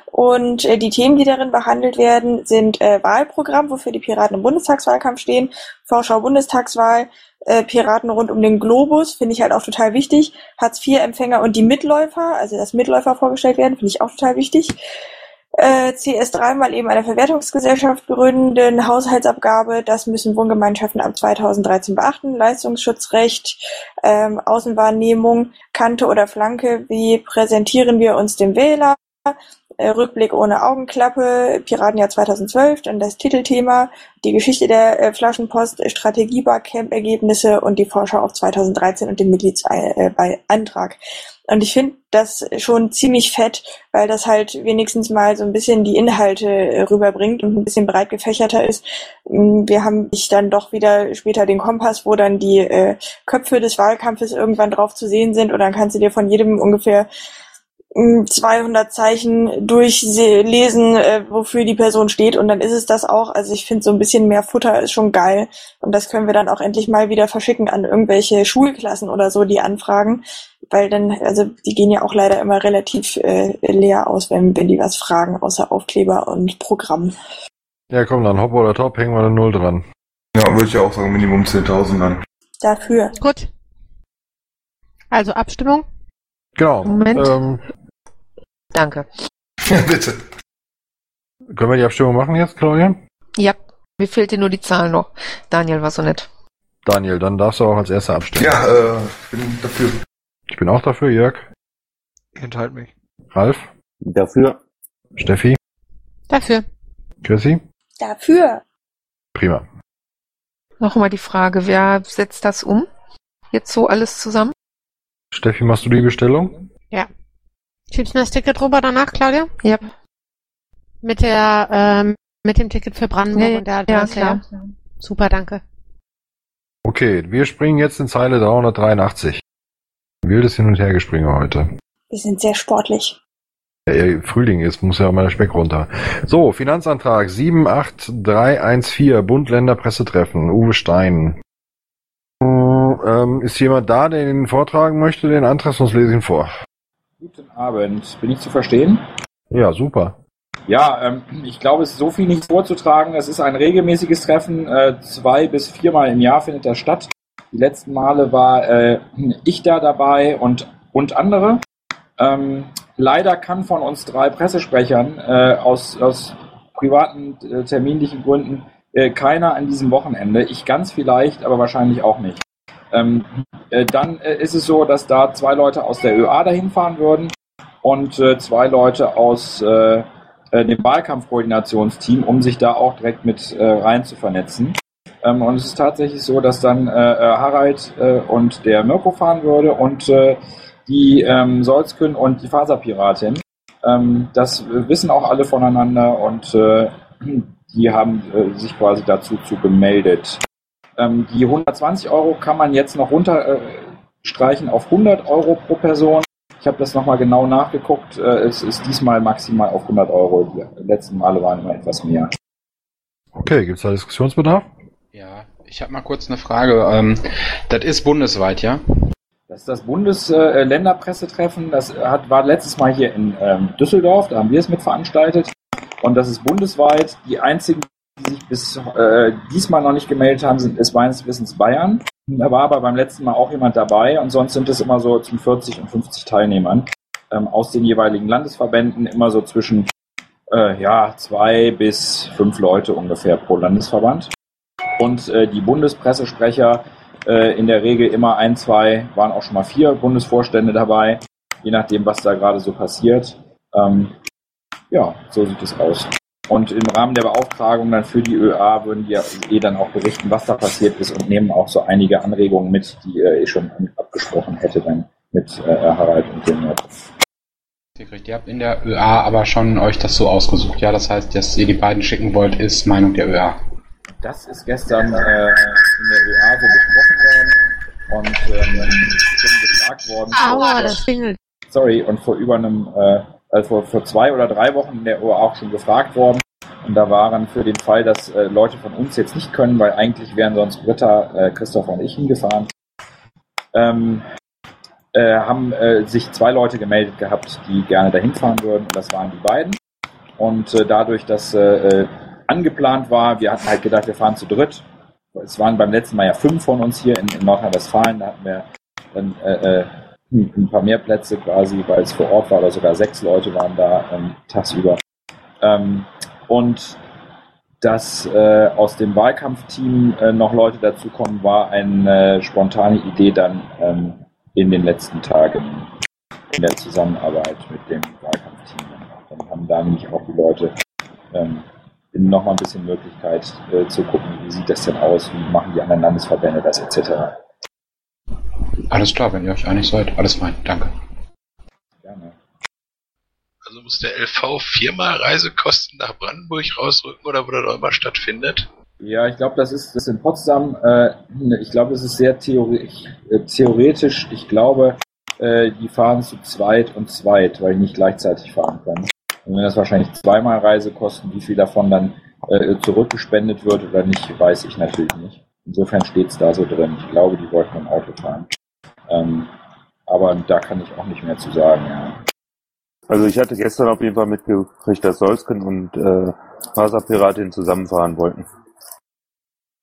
Und äh, die Themen, die darin behandelt werden, sind äh, Wahlprogramm, wofür die Piraten im Bundestagswahlkampf stehen, Vorschau Bundestagswahl, äh, Piraten rund um den Globus, finde ich halt auch total wichtig, Hartz-IV-Empfänger und die Mitläufer, also dass Mitläufer vorgestellt werden, finde ich auch total wichtig. Äh, CS3 mal eben eine Verwertungsgesellschaft gründen, Haushaltsabgabe, das müssen Wohngemeinschaften ab 2013 beachten, Leistungsschutzrecht, ähm, Außenwahrnehmung, Kante oder Flanke, wie präsentieren wir uns dem Wähler, äh, Rückblick ohne Augenklappe, Piratenjahr 2012, dann das Titelthema, die Geschichte der äh, Flaschenpost, Strategiebarcamp-Ergebnisse und die Vorschau auf 2013 und den Mitgliedsantrag. Und ich finde das schon ziemlich fett, weil das halt wenigstens mal so ein bisschen die Inhalte äh, rüberbringt und ein bisschen breit gefächerter ist. Mm, Wir haben ich dann doch wieder später den Kompass, wo dann die äh, Köpfe des Wahlkampfes irgendwann drauf zu sehen sind und dann kannst du dir von jedem ungefähr 200 Zeichen durchlesen, äh, wofür die Person steht und dann ist es das auch. Also ich finde so ein bisschen mehr Futter ist schon geil und das können wir dann auch endlich mal wieder verschicken an irgendwelche Schulklassen oder so, die anfragen, weil dann, also die gehen ja auch leider immer relativ äh, leer aus, wenn, wenn die was fragen, außer Aufkleber und Programm. Ja, komm, dann hopp oder top, hängen wir eine Null dran. Ja, würde ich auch sagen, Minimum 10.000 dann. Dafür. Gut. Also Abstimmung. Genau. Moment. Ähm, Danke. Bitte. können wir die Abstimmung machen jetzt, Claudia? Ja, mir fehlt dir nur die Zahl noch. Daniel war so nett. Daniel, dann darfst du auch als erster abstimmen. Ja, äh, bin dafür. Ich bin auch dafür, Jörg. Ich enthalte mich. Ralf? Dafür. Steffi? Dafür. Chrissy? Dafür. Prima. Nochmal die Frage, wer setzt das um? Jetzt so alles zusammen? Steffi, machst du die Bestellung? Ja. Schiebst du das Ticket rüber danach, Claudia? Ja. Mit der, ähm, mit dem Ticket für Brandenburg Ja, und der ja, Adresse, klar. ja? Super, danke. Okay, wir springen jetzt in Zeile 383. Wildes Hin- und Hergespringe heute. Wir sind sehr sportlich. Frühling ist, muss ja auch mal der Speck runter. So, Finanzantrag 78314, Bund Länder Pressetreffen, Uwe Stein. Ähm, ist jemand da, der ihn vortragen möchte, den Antrag, sonst lese ich ihn vor. Guten Abend. Bin ich zu verstehen? Ja, super. Ja, ähm, ich glaube, es ist so viel nicht vorzutragen. Es ist ein regelmäßiges Treffen. Äh, zwei bis viermal im Jahr findet das statt. Die letzten Male war äh, ich da dabei und, und andere. Ähm, leider kann von uns drei Pressesprechern äh, aus, aus privaten äh, terminlichen Gründen äh, keiner an diesem Wochenende. Ich ganz vielleicht, aber wahrscheinlich auch nicht. Ähm, äh, dann äh, ist es so, dass da zwei Leute aus der ÖA dahin fahren würden und äh, zwei Leute aus äh, äh, dem Wahlkampfkoordinationsteam, um sich da auch direkt mit äh, rein zu vernetzen. Ähm, und es ist tatsächlich so, dass dann Harald und der Mirko fahren würde und die ähm, Solzkün und die Faserpiratin. Ähm, das wissen auch alle voneinander und die haben sich quasi dazu zu gemeldet. Ähm, die 120 Euro kann man jetzt noch runterstreichen äh, auf 100 Euro pro Person. Ich habe das nochmal genau nachgeguckt. Äh, es ist diesmal maximal auf 100 Euro. Die letzten Male waren immer etwas mehr. Okay, gibt's da Diskussionsbedarf? Ja, ich habe mal kurz eine Frage. Ähm, das ist bundesweit, ja? Das ist das Bundesländerpressetreffen. Das hat, war letztes Mal hier in ähm, Düsseldorf. Da haben wir es mit veranstaltet. Und das ist bundesweit. Die einzigen, die sich bis äh, diesmal noch nicht gemeldet haben, sind ist meines Wissens Bayern. Da war aber beim letzten Mal auch jemand dabei. Und sonst sind es immer so zwischen 40 und 50 Teilnehmern. ähm, aus den jeweiligen Landesverbänden immer so zwischen äh, ja, zwei bis fünf Leute ungefähr pro Landesverband. Und äh, die Bundespressesprecher äh, in der Regel immer ein, zwei, waren auch schon mal vier Bundesvorstände dabei, je nachdem, was da gerade so passiert. Ähm, ja, so sieht es aus. Und im Rahmen der Beauftragung dann für die ÖA würden die ja eh dann auch berichten, was da passiert ist und nehmen auch so einige Anregungen mit, die äh, ich schon abgesprochen hätte dann mit äh, Harald und dem Sigrid, ihr habt in der ÖA aber schon euch das so ausgesucht, ja? Das heißt, dass ihr die beiden schicken wollt, ist Meinung der ÖA. Das ist gestern äh, in der ÖA so besprochen worden und ähm, schon gefragt worden. Aua, das klingelt. Sorry, und vor über einem, äh, also vor, vor zwei oder drei Wochen in der ÖA auch schon gefragt worden. Und da waren für den Fall, dass äh, Leute von uns jetzt nicht können, weil eigentlich wären sonst Britta, äh, Christopher und ich hingefahren, ähm, äh, haben äh, sich zwei Leute gemeldet gehabt, die gerne dahin fahren würden. Und das waren die beiden. Und äh, dadurch, dass äh, angeplant war, wir hatten halt gedacht, wir fahren zu dritt. Es waren beim letzten Mal ja fünf von uns hier in, in Nordrhein-Westfalen. Da hatten wir dann ein paar mehr Plätze quasi, weil es vor Ort war, oder sogar sechs Leute waren da ähm, tagsüber. Ähm, und dass äh, aus dem Wahlkampfteam äh, noch Leute dazukommen, war eine äh, spontane Idee dann ähm, in den letzten Tagen in der Zusammenarbeit mit dem Wahlkampfteam. Dann haben da nämlich auch die Leute ähm, noch mal ein bisschen Möglichkeit äh, zu gucken, wie sieht das denn aus, wie machen die anderen Landesverbände das etc. Alles klar, wenn ihr euch einig seid. Alles fein, danke. Also muss der LV viermal Reisekosten nach Brandenburg rausrücken oder wo das auch immer stattfindet? Ja, ich glaube, das ist das in Potsdam. Äh, ich glaube, es ist sehr theori äh, theoretisch. Ich glaube, äh, die fahren zu zweit und zweit, weil die nicht gleichzeitig fahren können. Und wenn das wahrscheinlich zweimal Reisekosten, wie viel davon dann äh, zurückgespendet wird oder nicht, weiß ich natürlich nicht. Insofern steht es da so drin. Ich glaube, die wollten im Auto fahren. Ähm, aber da kann ich auch nicht mehr zu sagen. Ja. Also ich hatte gestern auf jeden Fall mitgekriegt, dass Solsken und äh, Faserpiratin zusammenfahren wollten.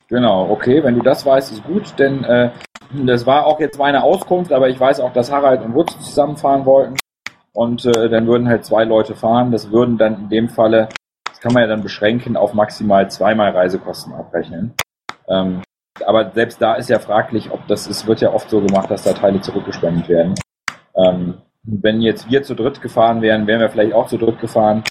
Genau, okay, wenn du das weißt, ist gut, denn äh, das war auch jetzt meine Auskunft, aber ich weiß auch, dass Harald und Wutz zusammenfahren wollten. Und äh, dann würden halt zwei Leute fahren. Das würden dann in dem Falle, das kann man ja dann beschränken, auf maximal zweimal Reisekosten abrechnen. Ähm, aber selbst da ist ja fraglich, ob das, es wird ja oft so gemacht, dass da Teile zurückgespendet werden. Ähm, wenn jetzt wir zu dritt gefahren wären, wären wir vielleicht auch zu dritt gefahren,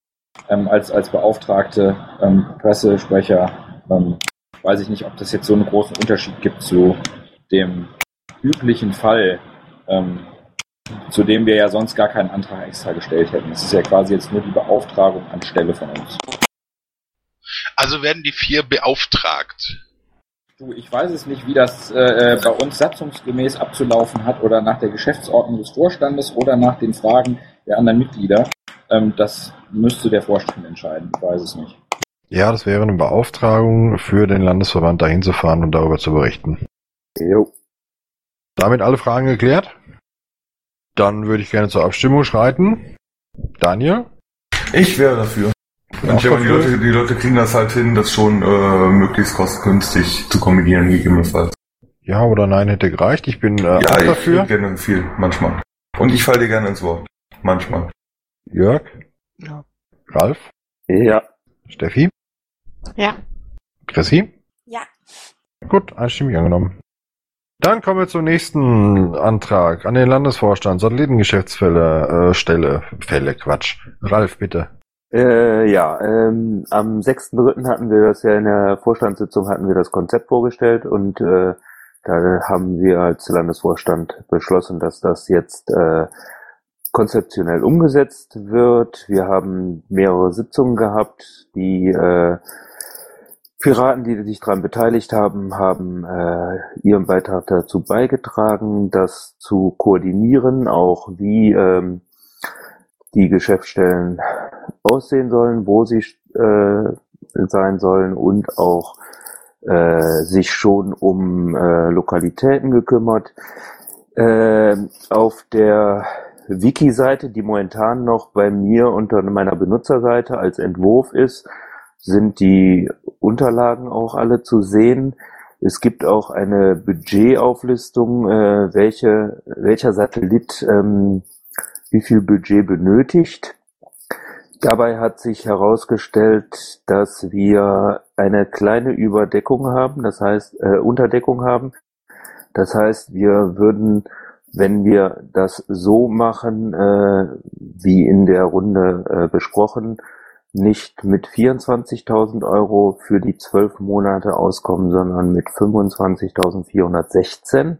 ähm, als, als beauftragte ähm, Pressesprecher. Ähm, weiß ich nicht, ob das jetzt so einen großen Unterschied gibt zu dem üblichen Fall, ähm, zu dem wir ja sonst gar keinen Antrag extra gestellt hätten. Es ist ja quasi jetzt nur die Beauftragung anstelle von uns. Also werden die vier beauftragt. Du, ich weiß es nicht, wie das äh, bei uns satzungsgemäß abzulaufen hat oder nach der Geschäftsordnung des Vorstandes oder nach den Fragen der anderen Mitglieder. Ähm, das müsste der Vorstand entscheiden. Ich weiß es nicht. Ja, das wäre eine Beauftragung für den Landesverband dahin zu fahren und darüber zu berichten. Jo. Damit alle Fragen geklärt? Dann würde ich gerne zur Abstimmung schreiten. Daniel? Ich wäre dafür. Und ich denke, die Leute, die Leute kriegen das halt hin, das schon äh, möglichst kostengünstig zu kombinieren, gegebenenfalls. Ja oder nein hätte gereicht. Ich bin äh, ja, auch ich dafür. gerne viel, manchmal. Und ich falle dir gerne ins Wort. Manchmal. Jörg? Ja. Ralf? Ja. Steffi? Ja. Chrissy? Ja. Gut, einstimmig angenommen. Dann kommen wir zum nächsten Antrag an den Landesvorstand. Satellitengeschäftsfälle, äh, Stelle, Fälle, Quatsch. Ralf, bitte. Äh, ja, ähm, am 6.3. hatten wir das ja in der Vorstandssitzung hatten wir das Konzept vorgestellt und äh, da haben wir als Landesvorstand beschlossen, dass das jetzt äh, konzeptionell umgesetzt wird. Wir haben mehrere Sitzungen gehabt. Die äh, Piraten, die sich daran beteiligt haben, haben äh, ihren Beitrag dazu beigetragen, das zu koordinieren, auch wie ähm, die Geschäftsstellen aussehen sollen, wo sie äh, sein sollen und auch äh, sich schon um äh, Lokalitäten gekümmert. Äh, auf der Wiki-Seite, die momentan noch bei mir unter meiner Benutzerseite als Entwurf ist, sind die Unterlagen auch alle zu sehen. Es gibt auch eine Budgetauflistung, äh, welche, welcher Satellit ähm, wie viel Budget benötigt. Dabei hat sich herausgestellt, dass wir eine kleine Überdeckung haben, das heißt äh, Unterdeckung haben. Das heißt, wir würden, wenn wir das so machen, äh, wie in der Runde äh, besprochen, nicht mit 24.000 Euro für die zwölf Monate auskommen, sondern mit 25.416.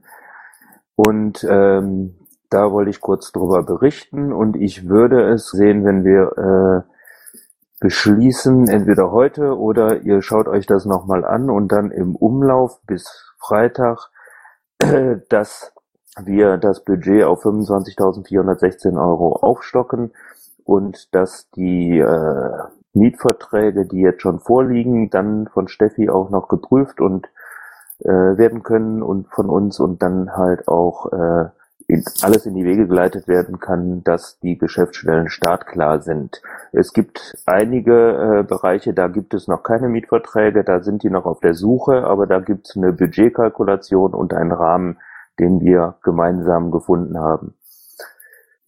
Und ähm, da wollte ich kurz drüber berichten und ich würde es sehen, wenn wir äh, beschließen, entweder heute oder ihr schaut euch das nochmal an und dann im Umlauf bis Freitag, äh, *clears throat* dass wir das Budget auf 25.416 Euro aufstocken und dass die äh, Mietverträge, die jetzt schon vorliegen, dann von Steffi auch noch geprüft und äh, werden können und von uns und dann halt auch äh, in, alles in die Wege geleitet werden kann, dass die Geschäftsstellen startklar sind. Es gibt einige äh, Bereiche, da gibt es noch keine Mietverträge, da sind die noch auf der Suche, aber da gibt es eine Budgetkalkulation und einen Rahmen, den wir gemeinsam gefunden haben.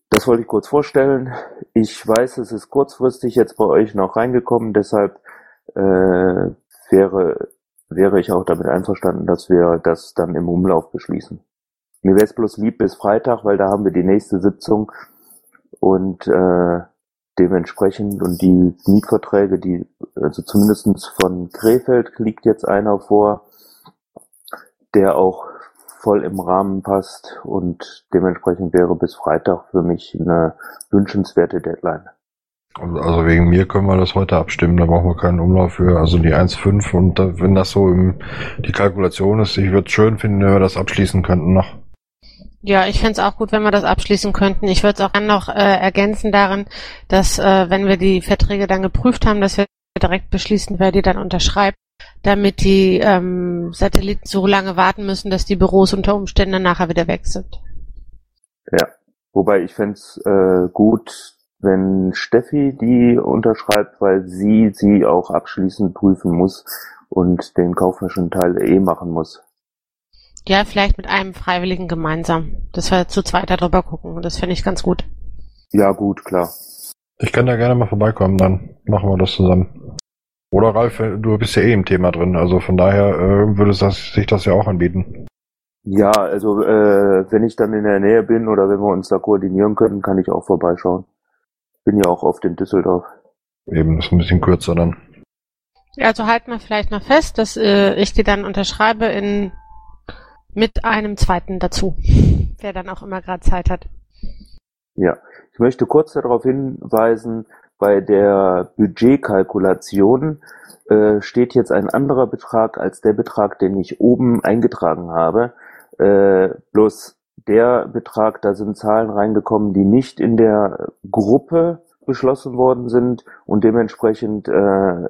Das wollte ich kurz vorstellen. Ich weiß, es ist kurzfristig jetzt bei euch noch reingekommen, deshalb äh, wäre, wäre ich auch damit einverstanden, dass wir das dann im Umlauf beschließen. Mir wäre es bloß lieb bis Freitag, weil da haben wir die nächste Sitzung und äh, dementsprechend und die Mietverträge, die, also zumindestens von Krefeld liegt jetzt einer vor, der auch voll im Rahmen passt und dementsprechend wäre bis Freitag für mich eine wünschenswerte Deadline. Also, also wegen mir können wir das heute abstimmen, da brauchen wir keinen Umlauf für. Also die 1,5 und wenn das so im, die Kalkulation ist, ich würde es schön finden, wenn wir das abschließen könnten noch. Ja, ich fände es auch gut, wenn wir das abschließen könnten. Ich würde es auch dann noch äh, ergänzen darin, dass äh, wenn wir die Verträge dann geprüft haben, dass wir direkt beschließen, wer die dann unterschreibt, damit die ähm, Satelliten so lange warten müssen, dass die Büros unter Umständen nachher wieder weg sind. Ja, wobei ich fände es äh, gut, wenn Steffi die unterschreibt, weil sie sie auch abschließend prüfen muss und den kaufmännischen Teil eh machen muss. Ja, vielleicht mit einem Freiwilligen gemeinsam, dass wir zu zweit darüber gucken. Das finde ich ganz gut. Ja, gut, klar. Ich kann da gerne mal vorbeikommen, dann machen wir das zusammen. Oder Ralf, du bist ja eh im Thema drin, also von daher äh, würde das, sich das ja auch anbieten. Ja, also äh, wenn ich dann in der Nähe bin oder wenn wir uns da koordinieren können, kann ich auch vorbeischauen. Bin ja auch oft in Düsseldorf. Eben, das ist ein bisschen kürzer dann. Ja, also halten wir vielleicht noch fest, dass äh, ich die dann unterschreibe in mit einem zweiten dazu, wer dann auch immer gerade Zeit hat. Ja, ich möchte kurz darauf hinweisen, bei der Budgetkalkulation äh, steht jetzt ein anderer Betrag als der Betrag, den ich oben eingetragen habe. Äh, bloß der Betrag, da sind Zahlen reingekommen, die nicht in der Gruppe beschlossen worden sind und dementsprechend äh,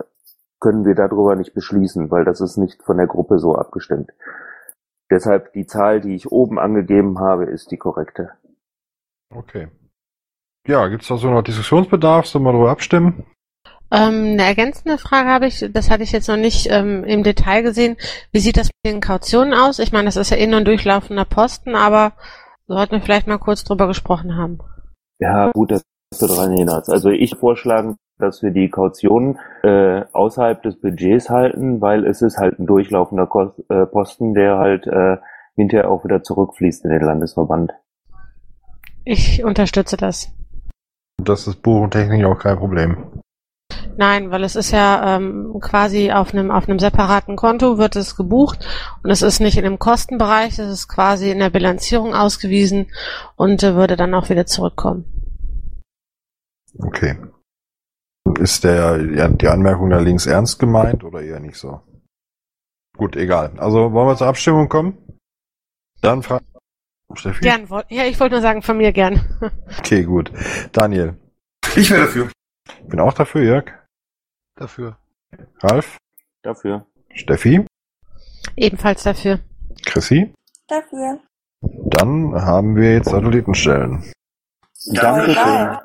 können wir darüber nicht beschließen, weil das ist nicht von der Gruppe so abgestimmt. Deshalb die Zahl, die ich oben angegeben habe, ist die korrekte. Okay. Ja, gibt's da so noch Diskussionsbedarf? Sollen wir darüber abstimmen? Ähm, eine ergänzende Frage habe ich, das hatte ich jetzt noch nicht ähm, im Detail gesehen. Wie sieht das mit den Kautionen aus? Ich meine, das ist ja eh nur ein durchlaufender Posten, aber sollten wir vielleicht mal kurz drüber gesprochen haben. Ja, gut, dass du dran erinnerst. Also ich vorschlagen, dass wir die Kaution äh, außerhalb des Budgets halten, weil es ist halt ein durchlaufender Kost, äh, Posten, der halt äh, hinterher auch wieder zurückfließt in den Landesverband. Ich unterstütze das. Das ist buchentechnisch auch kein Problem. Nein, weil es ist ja ähm, quasi auf einem auf einem separaten Konto wird es gebucht und es ist nicht in dem Kostenbereich, es ist quasi in der Bilanzierung ausgewiesen und äh, würde dann auch wieder zurückkommen. Okay. Ist der die Anmerkung da links ernst gemeint oder eher nicht so? Gut, egal. Also wollen wir zur Abstimmung kommen? Dann frage Steffi. Gern, ja, ich wollte nur sagen, von mir gern. *laughs* Okay, gut. Daniel. Ich wäre dafür. Ich bin auch dafür, Jörg. Dafür. Ralf. Dafür. Steffi. Ebenfalls dafür. Chrissy. Dafür. Dann haben wir jetzt Satellitenstellen. Dankeschön.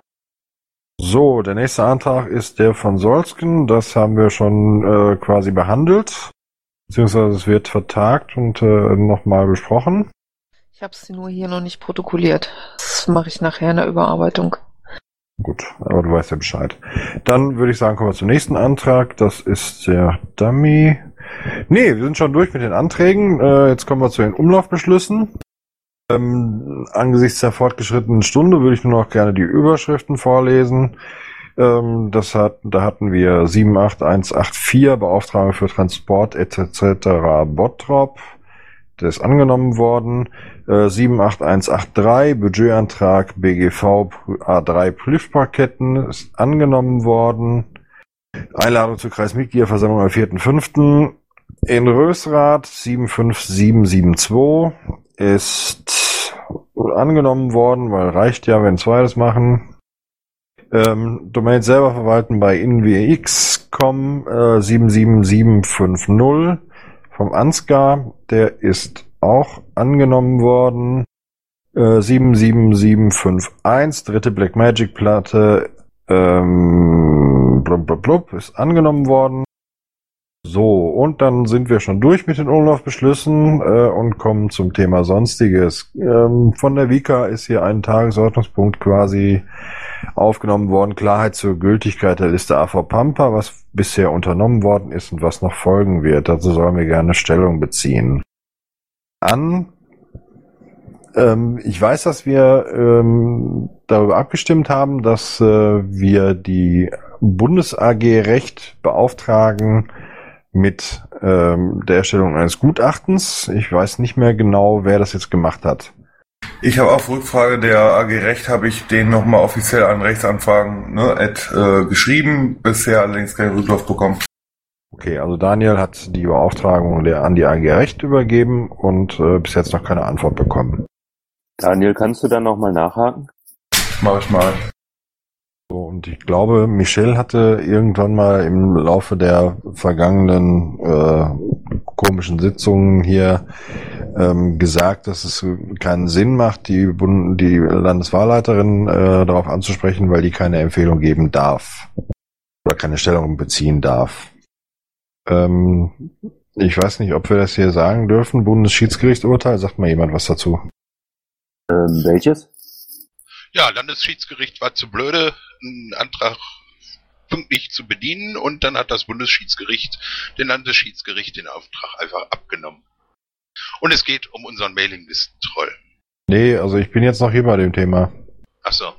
So, der nächste Antrag ist der von Solsken. Das haben wir schon äh, quasi behandelt. Beziehungsweise es wird vertagt und äh, nochmal besprochen. Ich habe sie nur hier noch nicht protokolliert. Das mache ich nachher in der Überarbeitung. Gut, aber du weißt ja Bescheid. Dann würde ich sagen, kommen wir zum nächsten Antrag. Das ist der Dummy. Nee, wir sind schon durch mit den Anträgen. Äh, jetzt kommen wir zu den Umlaufbeschlüssen. Ähm, angesichts der fortgeschrittenen Stunde würde ich nur noch gerne die Überschriften vorlesen. Ähm, das hat, da hatten wir 78184 Beauftragung für Transport etc. Bottrop. Der ist angenommen worden. Äh, 78183 Budgetantrag BGV A3 Prüfparketten ist angenommen worden. Einladung zur Kreismitgliederversammlung am 4.5. In Rösrath 75772 ist angenommen worden, weil reicht ja, wenn zwei das machen. Ähm, Domain selber verwalten bei inwx.com äh, 77750 vom Ansgar, der ist auch angenommen worden. Äh, 77751, dritte Blackmagic Platte, ähm, blub, blub, blub, ist angenommen worden. So, und dann sind wir schon durch mit den Umlaufbeschlüssen äh, und kommen zum Thema Sonstiges. Ähm, von der Vika ist hier ein Tagesordnungspunkt quasi aufgenommen worden. Klarheit zur Gültigkeit der Liste AV Pampa, was bisher unternommen worden ist und was noch folgen wird. Dazu sollen wir gerne Stellung beziehen. An ähm, ich weiß, dass wir ähm, darüber abgestimmt haben, dass äh, wir die Bundes AG Recht beauftragen, mit ähm, der Erstellung eines Gutachtens. Ich weiß nicht mehr genau, wer das jetzt gemacht hat. Ich habe auf Rückfrage der AG Recht habe ich den nochmal offiziell an Rechtsanfragen ne, Ad, äh, geschrieben, bisher allerdings keinen Rücklauf bekommen. Okay, also Daniel hat die Beauftragung der, an die AG Recht übergeben und äh, bis jetzt noch keine Antwort bekommen. Daniel, kannst du dann nochmal nachhaken? Mach ich mal. So, und ich glaube, Michel hatte irgendwann mal im Laufe der vergangenen äh, komischen Sitzungen hier ähm, gesagt, dass es keinen Sinn macht, die, Bund die Landeswahlleiterin äh, darauf anzusprechen, weil die keine Empfehlung geben darf oder keine Stellung beziehen darf. Ähm, ich weiß nicht, ob wir das hier sagen dürfen. Bundesschiedsgerichtsurteil, sagt mal jemand was dazu? Ähm, welches? Ja, Landesschiedsgericht war zu blöde, einen Antrag pünktlich zu bedienen und dann hat das Bundesschiedsgericht den Landesschiedsgericht den Auftrag einfach abgenommen. Und es geht um unseren Mailinglisten-Troll. Nee, also ich bin jetzt noch hier bei dem Thema. Achso,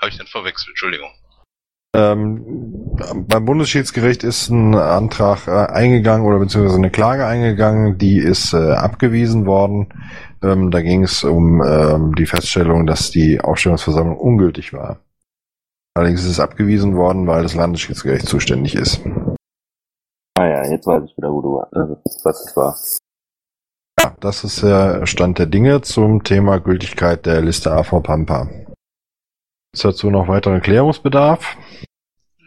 habe ich dann verwechselt, Entschuldigung. Ähm, beim Bundesschiedsgericht ist ein Antrag äh, eingegangen oder beziehungsweise eine Klage eingegangen, die ist äh, abgewiesen worden. Ähm, da ging es um ähm, die Feststellung, dass die Aufstellungsversammlung ungültig war. Allerdings ist es abgewiesen worden, weil das Landesschiedsgericht zuständig ist. Ah ja, jetzt weiß ich wieder, wo du äh, was es war. Ja, das ist der Stand der Dinge zum Thema Gültigkeit der Liste AV Pampa. Ist dazu noch weiteren Klärungsbedarf?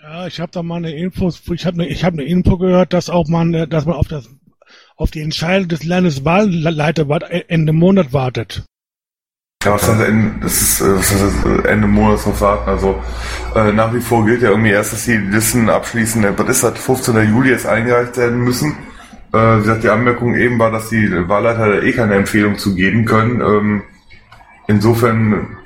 Ja, ich habe da mal eine Info, ich habe eine, ich habe eine Info gehört, dass auch man, äh, dass man auf das, auf die Entscheidung des Landeswahlleiters Ende Monat wartet. Ja, was Ende, das ist, äh, das ist Ende Monats noch warten. Also äh, nach wie vor gilt ja irgendwie erst, dass die Listen abschließen. Was ist das? 15. Juli jetzt eingereicht werden müssen. Äh, wie gesagt, die Anmerkung eben war, dass die Wahlleiter eh keine Empfehlung zu geben können. Ähm, insofern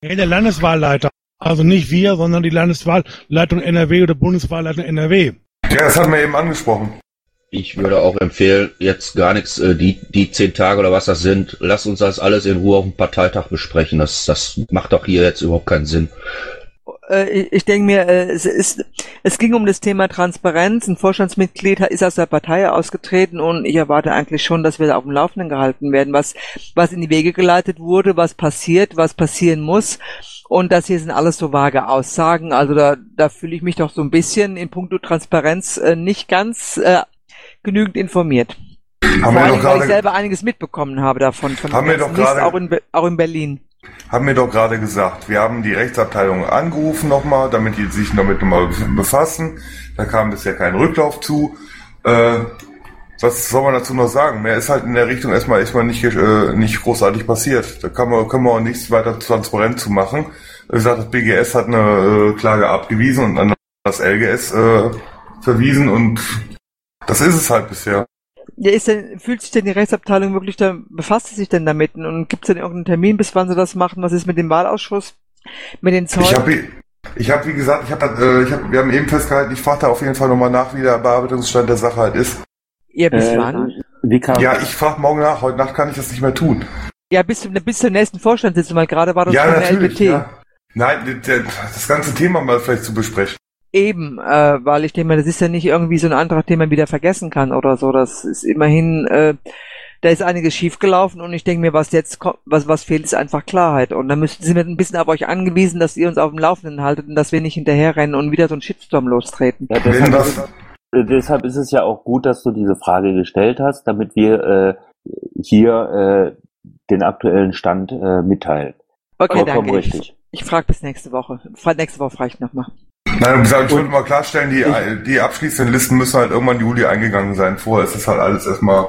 Ja, der Landeswahlleiter. Also nicht wir, sondern die Landeswahlleitung NRW oder Bundeswahlleitung NRW. Ja, das hatten wir eben angesprochen. Ich würde auch empfehlen, jetzt gar nichts, äh, die, die zehn Tage oder was das sind, lass uns das alles in Ruhe auf dem Parteitag besprechen. Das, das macht doch hier jetzt überhaupt keinen Sinn. Äh, ich denke mir, äh, es, ist, es ging um das Thema Transparenz. Ein Vorstandsmitglied ist aus der Partei ausgetreten und ich erwarte eigentlich schon, dass wir da auf dem Laufenden gehalten werden, was, was in die Wege geleitet wurde, was passiert, was passieren muss. Und das hier sind alles so vage Aussagen. Also da, da fühle ich mich doch so ein bisschen in puncto Transparenz nicht ganz genügend informiert. Haben Vor allem, weil ich selber einiges mitbekommen habe davon. Von Haben wir doch gerade- auch in, auch in Berlin. Haben wir doch gerade gesagt. Wir haben die Rechtsabteilung angerufen nochmal, damit die sich damit nochmal befassen. Da kam bisher kein Rücklauf zu. Äh, was soll man dazu noch sagen? Mehr ist halt in der Richtung erstmal erstmal nicht, äh, nicht großartig passiert. Da kann man, können wir auch nichts weiter transparent zu machen. Wie gesagt, das BGS hat eine äh, Klage abgewiesen und an das LGS äh, verwiesen und das ist es halt bisher. Ja, ist denn, fühlt sich denn die Rechtsabteilung wirklich da, befasst sie sich denn damit? Und gibt es denn irgendeinen Termin, bis wann sie das machen? Was ist mit dem Wahlausschuss? Mit den Zeugen? Ich habe, ich hab, wie gesagt, ich hab, äh, ich hab, wir haben eben festgehalten, ich frage da auf jeden Fall nochmal nach, wie der Bearbeitungsstand der Sache halt ist. Ja, bis Äh, wann? Ja, ich frage morgen nach, heute Nacht kann ich das nicht mehr tun. Ja, bis, zum- bis zur nächsten Vorstandssitzung, weil gerade war das Ja, von der natürlich, LBT. ja. Nein, das ganze Thema mal vielleicht zu besprechen. Eben, äh, weil ich denke mal, das ist ja nicht irgendwie so ein Antrag, den man wieder vergessen kann oder so. Das ist immerhin, äh, da ist einiges schiefgelaufen und ich denke mir, was jetzt kommt, was, was fehlt, ist einfach Klarheit. Und da müssten sind wir ein bisschen auf euch angewiesen, dass ihr uns auf dem Laufenden haltet und dass wir nicht hinterherrennen und wieder so einen Shitstorm lostreten. Ja, deshalb, ist, äh, deshalb ist es ja auch gut, dass du diese Frage gestellt hast, damit wir äh, hier äh, den aktuellen Stand äh, mitteilen. Okay, Vollkommen danke. richtig. Ich, ich frage bis nächste Woche. Nächste Woche frage ich nochmal. Nein, gesagt, ich wollte mal klarstellen, die, die abschließenden Listen müssen halt irgendwann Juli eingegangen sein. Vorher ist es halt alles erstmal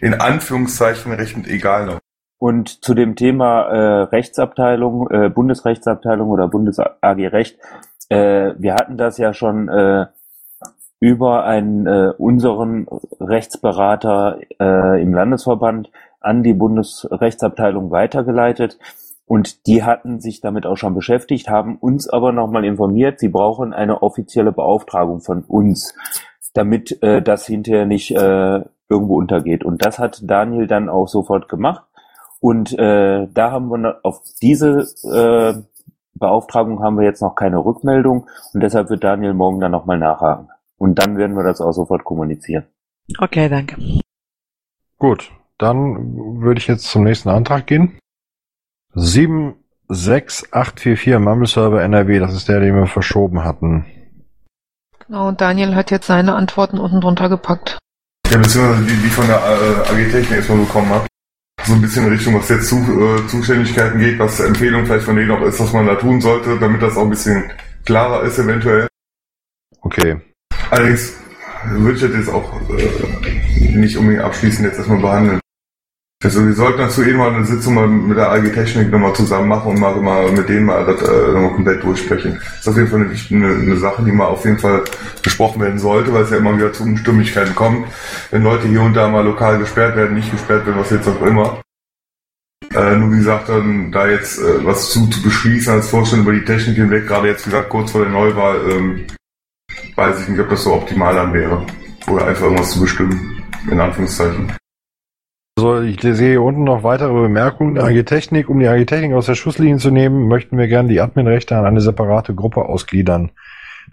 in Anführungszeichen recht egal noch. Und zu dem Thema äh, Rechtsabteilung, äh, Bundesrechtsabteilung oder Bundes AG Recht, äh, wir hatten das ja schon äh, über einen äh, unseren Rechtsberater äh, im Landesverband an die Bundesrechtsabteilung weitergeleitet. Und die hatten sich damit auch schon beschäftigt, haben uns aber nochmal informiert, sie brauchen eine offizielle Beauftragung von uns, damit äh, das hinterher nicht äh, irgendwo untergeht. Und das hat Daniel dann auch sofort gemacht. Und äh, da haben wir noch, auf diese äh, Beauftragung haben wir jetzt noch keine Rückmeldung und deshalb wird Daniel morgen dann nochmal nachhaken. Und dann werden wir das auch sofort kommunizieren. Okay, danke. Gut, dann würde ich jetzt zum nächsten Antrag gehen. 76844 Mumble Server NRW, das ist der, den wir verschoben hatten. Genau, und Daniel hat jetzt seine Antworten unten drunter gepackt. Ja, beziehungsweise die, die ich von der äh, AG Technik erstmal bekommen habe. So ein bisschen in Richtung, was jetzt zu, äh, Zuständigkeiten geht, was Empfehlung vielleicht von denen auch ist, was man da tun sollte, damit das auch ein bisschen klarer ist eventuell. Okay. Allerdings würde ich das jetzt auch äh, nicht unbedingt abschließend jetzt erstmal behandeln. Also wir sollten dazu eh mal eine Sitzung mal mit der AG Technik nochmal zusammen machen und mal, mal mit denen mal das äh, nochmal komplett durchsprechen. Das ist auf jeden Fall eine, eine, Sache, die mal auf jeden Fall besprochen werden sollte, weil es ja immer wieder zu Unstimmigkeiten kommt. Wenn Leute hier und da mal lokal gesperrt werden, nicht gesperrt werden, was jetzt auch immer. Äh, nur wie gesagt, dann da jetzt äh, was zu, zu beschließen als Vorstand über die Technik hinweg, gerade jetzt wie gesagt kurz vor der Neuwahl, ähm, weiß ich nicht, ob das so optimal dann wäre. Oder einfach irgendwas zu bestimmen, in Anführungszeichen. So, ich sehe hier unten noch weitere Bemerkungen. Der AG Technik, um die AG Technik aus der Schusslinie zu nehmen, möchten wir gerne die Adminrechte an eine separate Gruppe ausgliedern.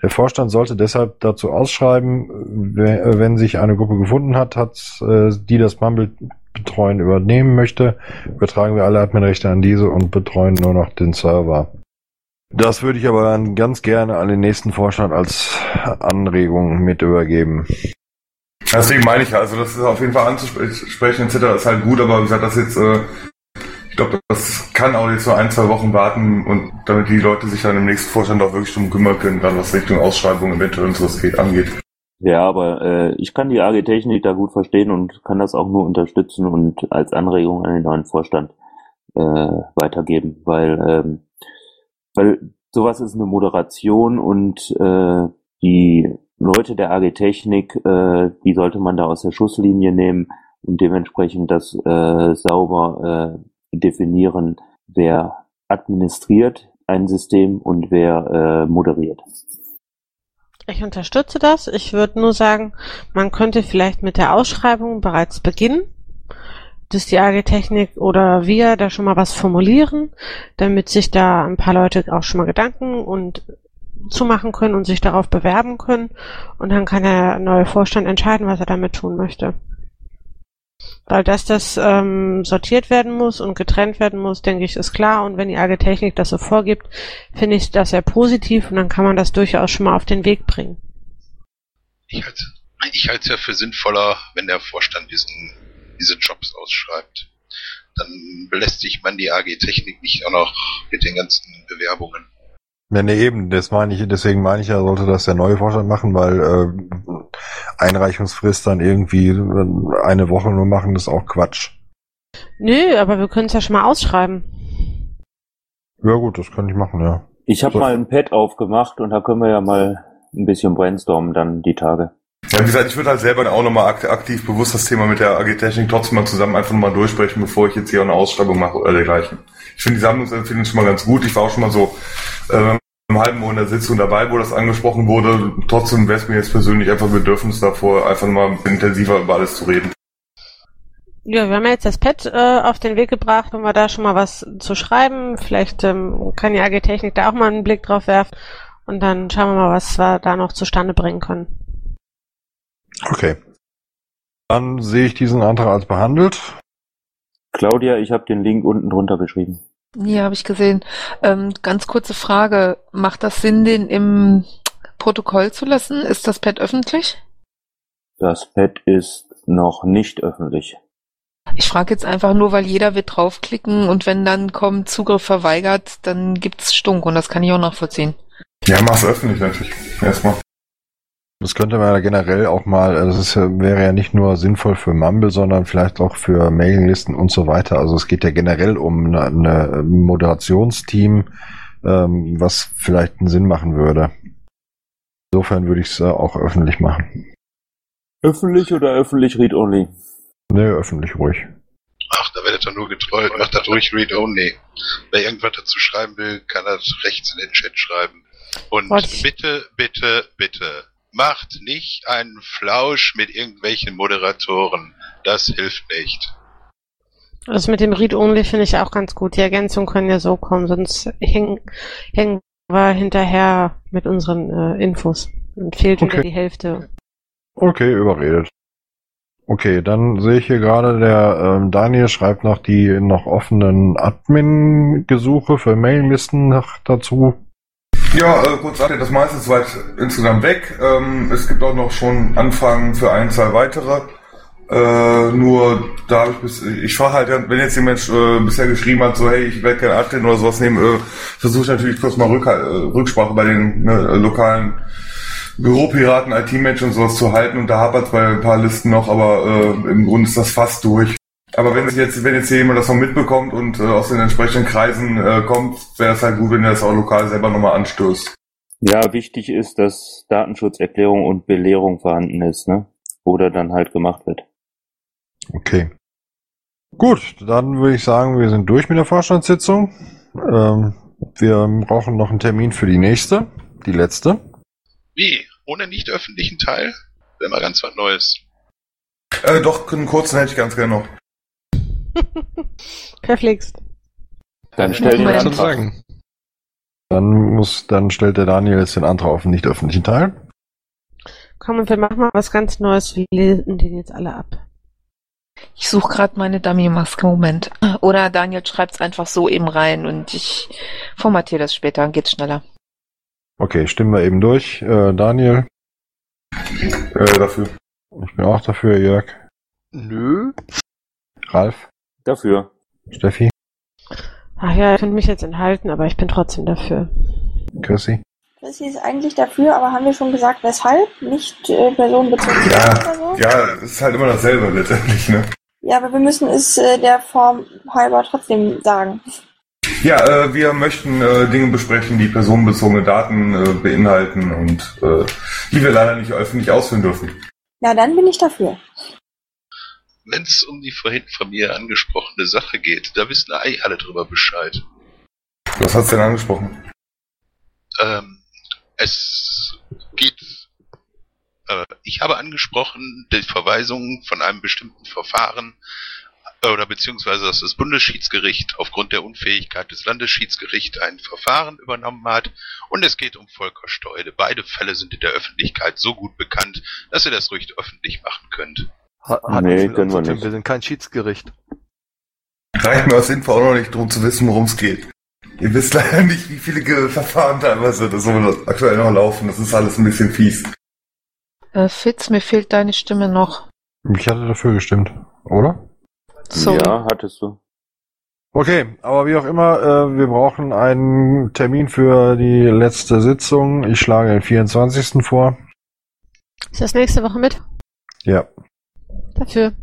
Der Vorstand sollte deshalb dazu ausschreiben, we- wenn sich eine Gruppe gefunden hat, hat äh, die das Mumble betreuen übernehmen möchte, übertragen wir alle Adminrechte an diese und betreuen nur noch den Server. Das würde ich aber dann ganz gerne an den nächsten Vorstand als Anregung mit übergeben. Deswegen meine ich ja, also das ist auf jeden Fall anzusprechen etc. ist halt gut, aber wie gesagt, das jetzt, äh, ich glaube, das kann auch jetzt so ein, zwei Wochen warten und damit die Leute sich dann im nächsten Vorstand auch wirklich drum kümmern können, gerade was Richtung Ausschreibung eventuell und sowas geht, angeht. Ja, aber äh, ich kann die AG Technik da gut verstehen und kann das auch nur unterstützen und als Anregung an den neuen Vorstand äh, weitergeben, weil ähm, weil sowas ist eine Moderation und äh, die Leute der AG Technik, äh, die sollte man da aus der Schusslinie nehmen und dementsprechend das äh, sauber äh, definieren, wer administriert ein System und wer äh, moderiert. Ich unterstütze das. Ich würde nur sagen, man könnte vielleicht mit der Ausschreibung bereits beginnen, dass die AG Technik oder wir da schon mal was formulieren, damit sich da ein paar Leute auch schon mal Gedanken und zumachen können und sich darauf bewerben können. Und dann kann der neue Vorstand entscheiden, was er damit tun möchte. Weil dass das ähm, sortiert werden muss und getrennt werden muss, denke ich, ist klar. Und wenn die AG Technik das so vorgibt, finde ich das sehr positiv und dann kann man das durchaus schon mal auf den Weg bringen. Ich halte ich es ja für sinnvoller, wenn der Vorstand diesen, diese Jobs ausschreibt. Dann belästigt man die AG Technik nicht auch noch mit den ganzen Bewerbungen. Ja, nee, eben, das meine ich, deswegen meine ich ja, sollte das der neue Vorstand machen, weil äh, Einreichungsfrist dann irgendwie eine Woche nur machen, das ist auch Quatsch. Nö, aber wir können es ja schon mal ausschreiben. Ja gut, das kann ich machen, ja. Ich habe So. mal ein Pad aufgemacht und da können wir ja mal ein bisschen brainstormen dann die Tage. Ja, wie gesagt, ich würde halt selber auch nochmal ak aktiv bewusst das Thema mit der AG Technik trotzdem mal zusammen einfach nochmal durchsprechen, bevor ich jetzt hier eine Ausschreibung mache oder dergleichen. Ich finde die Sammlungsempfehlung schon mal ganz gut. Ich war auch schon mal so äh, im halben Monat der Sitzung dabei, wo das angesprochen wurde. Trotzdem wäre es mir jetzt persönlich einfach ein Bedürfnis davor, einfach mal intensiver über alles zu reden. Ja, wir haben ja jetzt das Pad äh, auf den Weg gebracht, um wir da schon mal was zu schreiben. Vielleicht ähm, kann die AG Technik da auch mal einen Blick drauf werfen und dann schauen wir mal, was wir da noch zustande bringen können. Okay. Dann sehe ich diesen Antrag als behandelt. Claudia, ich habe den Link unten drunter geschrieben. Ja, habe ich gesehen. Ähm, ganz kurze Frage. Macht das Sinn, den im Protokoll zu lassen? Ist das Pad öffentlich? Das Pad ist noch nicht öffentlich. Ich frage jetzt einfach nur, weil jeder wird draufklicken und wenn dann kommt Zugriff verweigert, dann gibt's Stunk und das kann ich auch nachvollziehen. Ja, mach's öffentlich natürlich. Erstmal. Das könnte man ja generell auch mal, also es wäre ja nicht nur sinnvoll für Mumble, sondern vielleicht auch für Mailinglisten und so weiter. Also es geht ja generell um eine Moderationsteam, ähm, was vielleicht einen Sinn machen würde. Insofern würde ich es auch öffentlich machen. Öffentlich oder öffentlich read-only? Nee, öffentlich ruhig. Ach, da werdet ihr nur getrollt. Macht das ruhig Read Only. Wer irgendwas dazu schreiben will, kann das rechts in den Chat schreiben. Und Was? bitte, bitte, bitte, macht nicht einen Flausch mit irgendwelchen Moderatoren. Das hilft nicht. Das mit dem Read-Only finde ich auch ganz gut. Die Ergänzungen können ja so kommen, sonst hängen, hängen wir hinterher mit unseren äh, Infos. Und fehlt wieder Okay. die Hälfte. Okay, überredet. Okay, dann sehe ich hier gerade, der ähm, Daniel schreibt noch die noch offenen Admin-Gesuche für Maillisten noch dazu. Ja, äh, kurz Update, das meiste ist weit insgesamt weg. Ähm, es gibt auch noch schon Anfragen für ein, zwei weitere. Äh, nur da habe ich bis, ich frage halt, wenn jetzt jemand äh, bisher geschrieben hat, so hey, ich werde kein Admin oder sowas nehmen, äh, versuche ich natürlich kurz mal Rück, äh, Rücksprache bei den ne, lokalen Büropiraten, IT-Menschen und sowas zu halten und da hapert bei ein paar Listen noch, aber äh, im Grunde ist das fast durch. Aber wenn sich jetzt, wenn jetzt hier jemand das noch mitbekommt und äh, aus den entsprechenden Kreisen äh, kommt, wäre es halt gut, wenn er das auch lokal selber nochmal anstößt. Ja, wichtig ist, dass Datenschutzerklärung und Belehrung vorhanden ist, ne? Oder dann halt gemacht wird. Okay. Gut, dann würde ich sagen, wir sind durch mit der Vorstandssitzung. Ähm, wir brauchen noch einen Termin für die nächste, die letzte. Wie? Ohne nicht öffentlichen Teil? Wäre mal ganz was Neues. Äh, doch, einen kurzen hätte ich ganz gerne noch. *laughs* Verflixt. Dann stell den. Antrag. Dann muss, dann stellt der Daniel jetzt den Antrag auf den nicht öffentlichen Teil. Komm, und wir machen mal was ganz Neues. Wir lesen den jetzt alle ab. Ich suche gerade meine Dummy-Maske. Moment. Oder Daniel schreibt's einfach so eben rein und ich formatiere das später, dann geht's schneller. Okay, stimmen wir eben durch. Äh, Daniel, Äh, dafür. ich bin auch dafür, Jörg. Nö. Ralf, Dafür. Steffi, Ach ja, ich könnte mich jetzt enthalten, aber ich bin trotzdem dafür. Chrissy. Chrissy ist eigentlich dafür, aber haben wir schon gesagt, weshalb? Nicht äh, personenbezogen oder Ja, so? ja, es ist halt immer dasselbe letztendlich, ne? Ja, aber wir müssen es äh, der Form halber trotzdem sagen. Ja, äh, wir möchten äh, Dinge besprechen, die personenbezogene Daten äh, beinhalten und äh, die wir leider nicht öffentlich ausführen dürfen. Na, dann bin ich dafür. Wenn es um die vorhin von mir angesprochene Sache geht, da wissen eh alle drüber Bescheid. Was hast du denn angesprochen? Ähm, es geht. Äh, ich habe angesprochen die Verweisung von einem bestimmten Verfahren äh, oder beziehungsweise dass das Bundesschiedsgericht aufgrund der Unfähigkeit des Landesschiedsgerichts ein Verfahren übernommen hat und es geht um Volker Steude. Beide Fälle sind in der Öffentlichkeit so gut bekannt, dass ihr das ruhig öffentlich machen könnt. Ha hat Nee, können wir nicht. Wir sind kein Schiedsgericht. Reicht mir aus Info auch noch nicht drum zu wissen, worum es geht. Ihr wisst leider nicht, wie viele Verfahren teilweise das so aktuell noch laufen. Das ist alles ein bisschen fies. Äh, Fitz, mir fehlt deine Stimme noch. Ich hatte dafür gestimmt, oder? Sorry. Ja, hattest du. Okay, aber wie auch immer, äh, wir brauchen einen Termin für die letzte Sitzung. Ich schlage den 24. vor. Ist das nächste Woche mit? Ja, Dafür.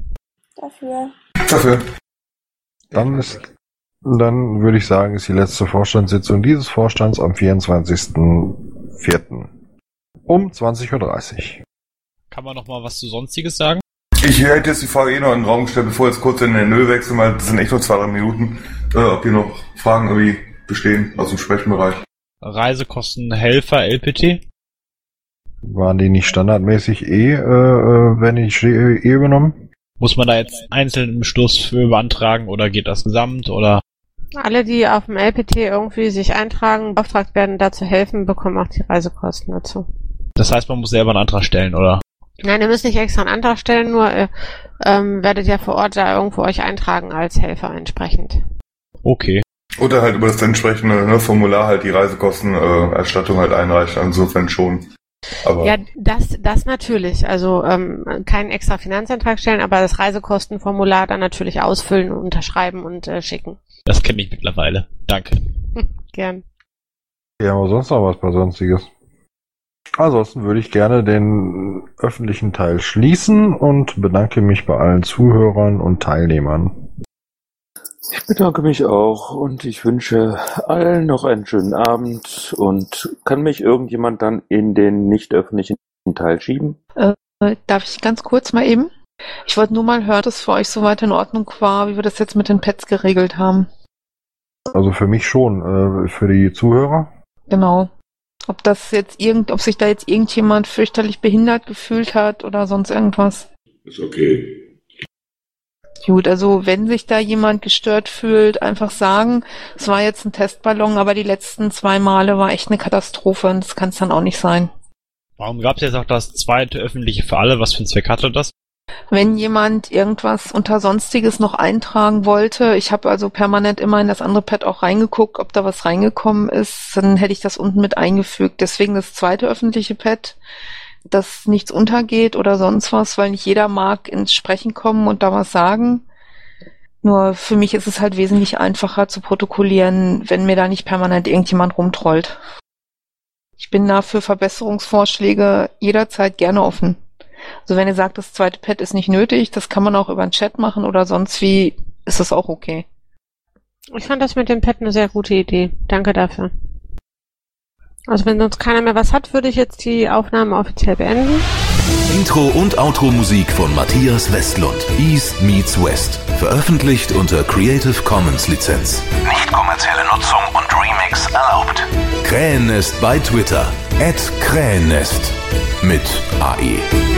Dafür. Dafür. dann ist, dann würde ich sagen, ist die letzte Vorstandssitzung dieses Vorstands am 24.04. um 20.30 Uhr. Kann man noch mal was zu Sonstiges sagen? Ich hätte jetzt die Frage eh noch in den Raum gestellt, bevor jetzt kurz in den Null wechseln, weil das sind echt nur zwei, drei Minuten, äh, ob hier noch Fragen irgendwie bestehen aus dem Sprechenbereich. Reisekosten Helfer LPT? Waren die nicht standardmäßig eh, äh, äh, wenn ich eh übernommen? Muss man da jetzt einzeln einen Beschluss für beantragen oder geht das gesamt oder? Alle, die auf dem LPT irgendwie sich eintragen, beauftragt werden, da zu helfen, bekommen auch die Reisekosten dazu. Das heißt, man muss selber einen Antrag stellen, oder? Nein, ihr müsst nicht extra einen Antrag stellen, nur äh, ähm, werdet ja vor Ort da irgendwo euch eintragen als Helfer entsprechend. Okay. Oder halt über das entsprechende ne, Formular halt die Reisekostenerstattung äh, Erstattung halt einreichen, insofern schon. Aber Ja, das, das natürlich. Also ähm, keinen extra Finanzantrag stellen, aber das Reisekostenformular dann natürlich ausfüllen, unterschreiben und äh, schicken. Das kenne ich mittlerweile. Danke. Gern. Ja, aber sonst noch was bei Sonstiges. Ansonsten würde ich gerne den öffentlichen Teil schließen und bedanke mich bei allen Zuhörern und Teilnehmern. Ich bedanke mich auch und ich wünsche allen noch einen schönen Abend und kann mich irgendjemand dann in den nicht öffentlichen Teil schieben? Äh, darf ich ganz kurz mal eben? Ich wollte nur mal hören, dass es für euch soweit in Ordnung war, wie wir das jetzt mit den Pets geregelt haben. Also für mich schon, äh, für die Zuhörer. Genau. Ob das jetzt irgend, ob sich da jetzt irgendjemand fürchterlich behindert gefühlt hat oder sonst irgendwas. ist okay. Gut, also wenn sich da jemand gestört fühlt, einfach sagen, es war jetzt ein Testballon, aber die letzten zwei Male war echt eine Katastrophe und das kann es dann auch nicht sein. Warum gab es jetzt auch das zweite öffentliche für alle? Was für einen Zweck hatte das? Wenn jemand irgendwas unter Sonstiges noch eintragen wollte, ich habe also permanent immer in das andere Pad auch reingeguckt, ob da was reingekommen ist, dann hätte ich das unten mit eingefügt. Deswegen das zweite öffentliche Pad, dass nichts untergeht oder sonst was, weil nicht jeder mag ins Sprechen kommen und da was sagen. Nur für mich ist es halt wesentlich einfacher zu protokollieren, wenn mir da nicht permanent irgendjemand rumtrollt. Ich bin da für Verbesserungsvorschläge jederzeit gerne offen. Also wenn ihr sagt, das zweite Pad ist nicht nötig, das kann man auch über den Chat machen oder sonst wie, ist das auch okay. Ich fand das mit dem Pad eine sehr gute Idee. Danke dafür. Also wenn sonst keiner mehr was hat, würde ich jetzt die Aufnahme offiziell beenden. Intro und Outro Musik von Matthias Westlund. East meets West. Veröffentlicht unter Creative Commons Lizenz. Nicht kommerzielle Nutzung und Remix erlaubt. Krähennest bei Twitter. At Krähennest. Mit AE.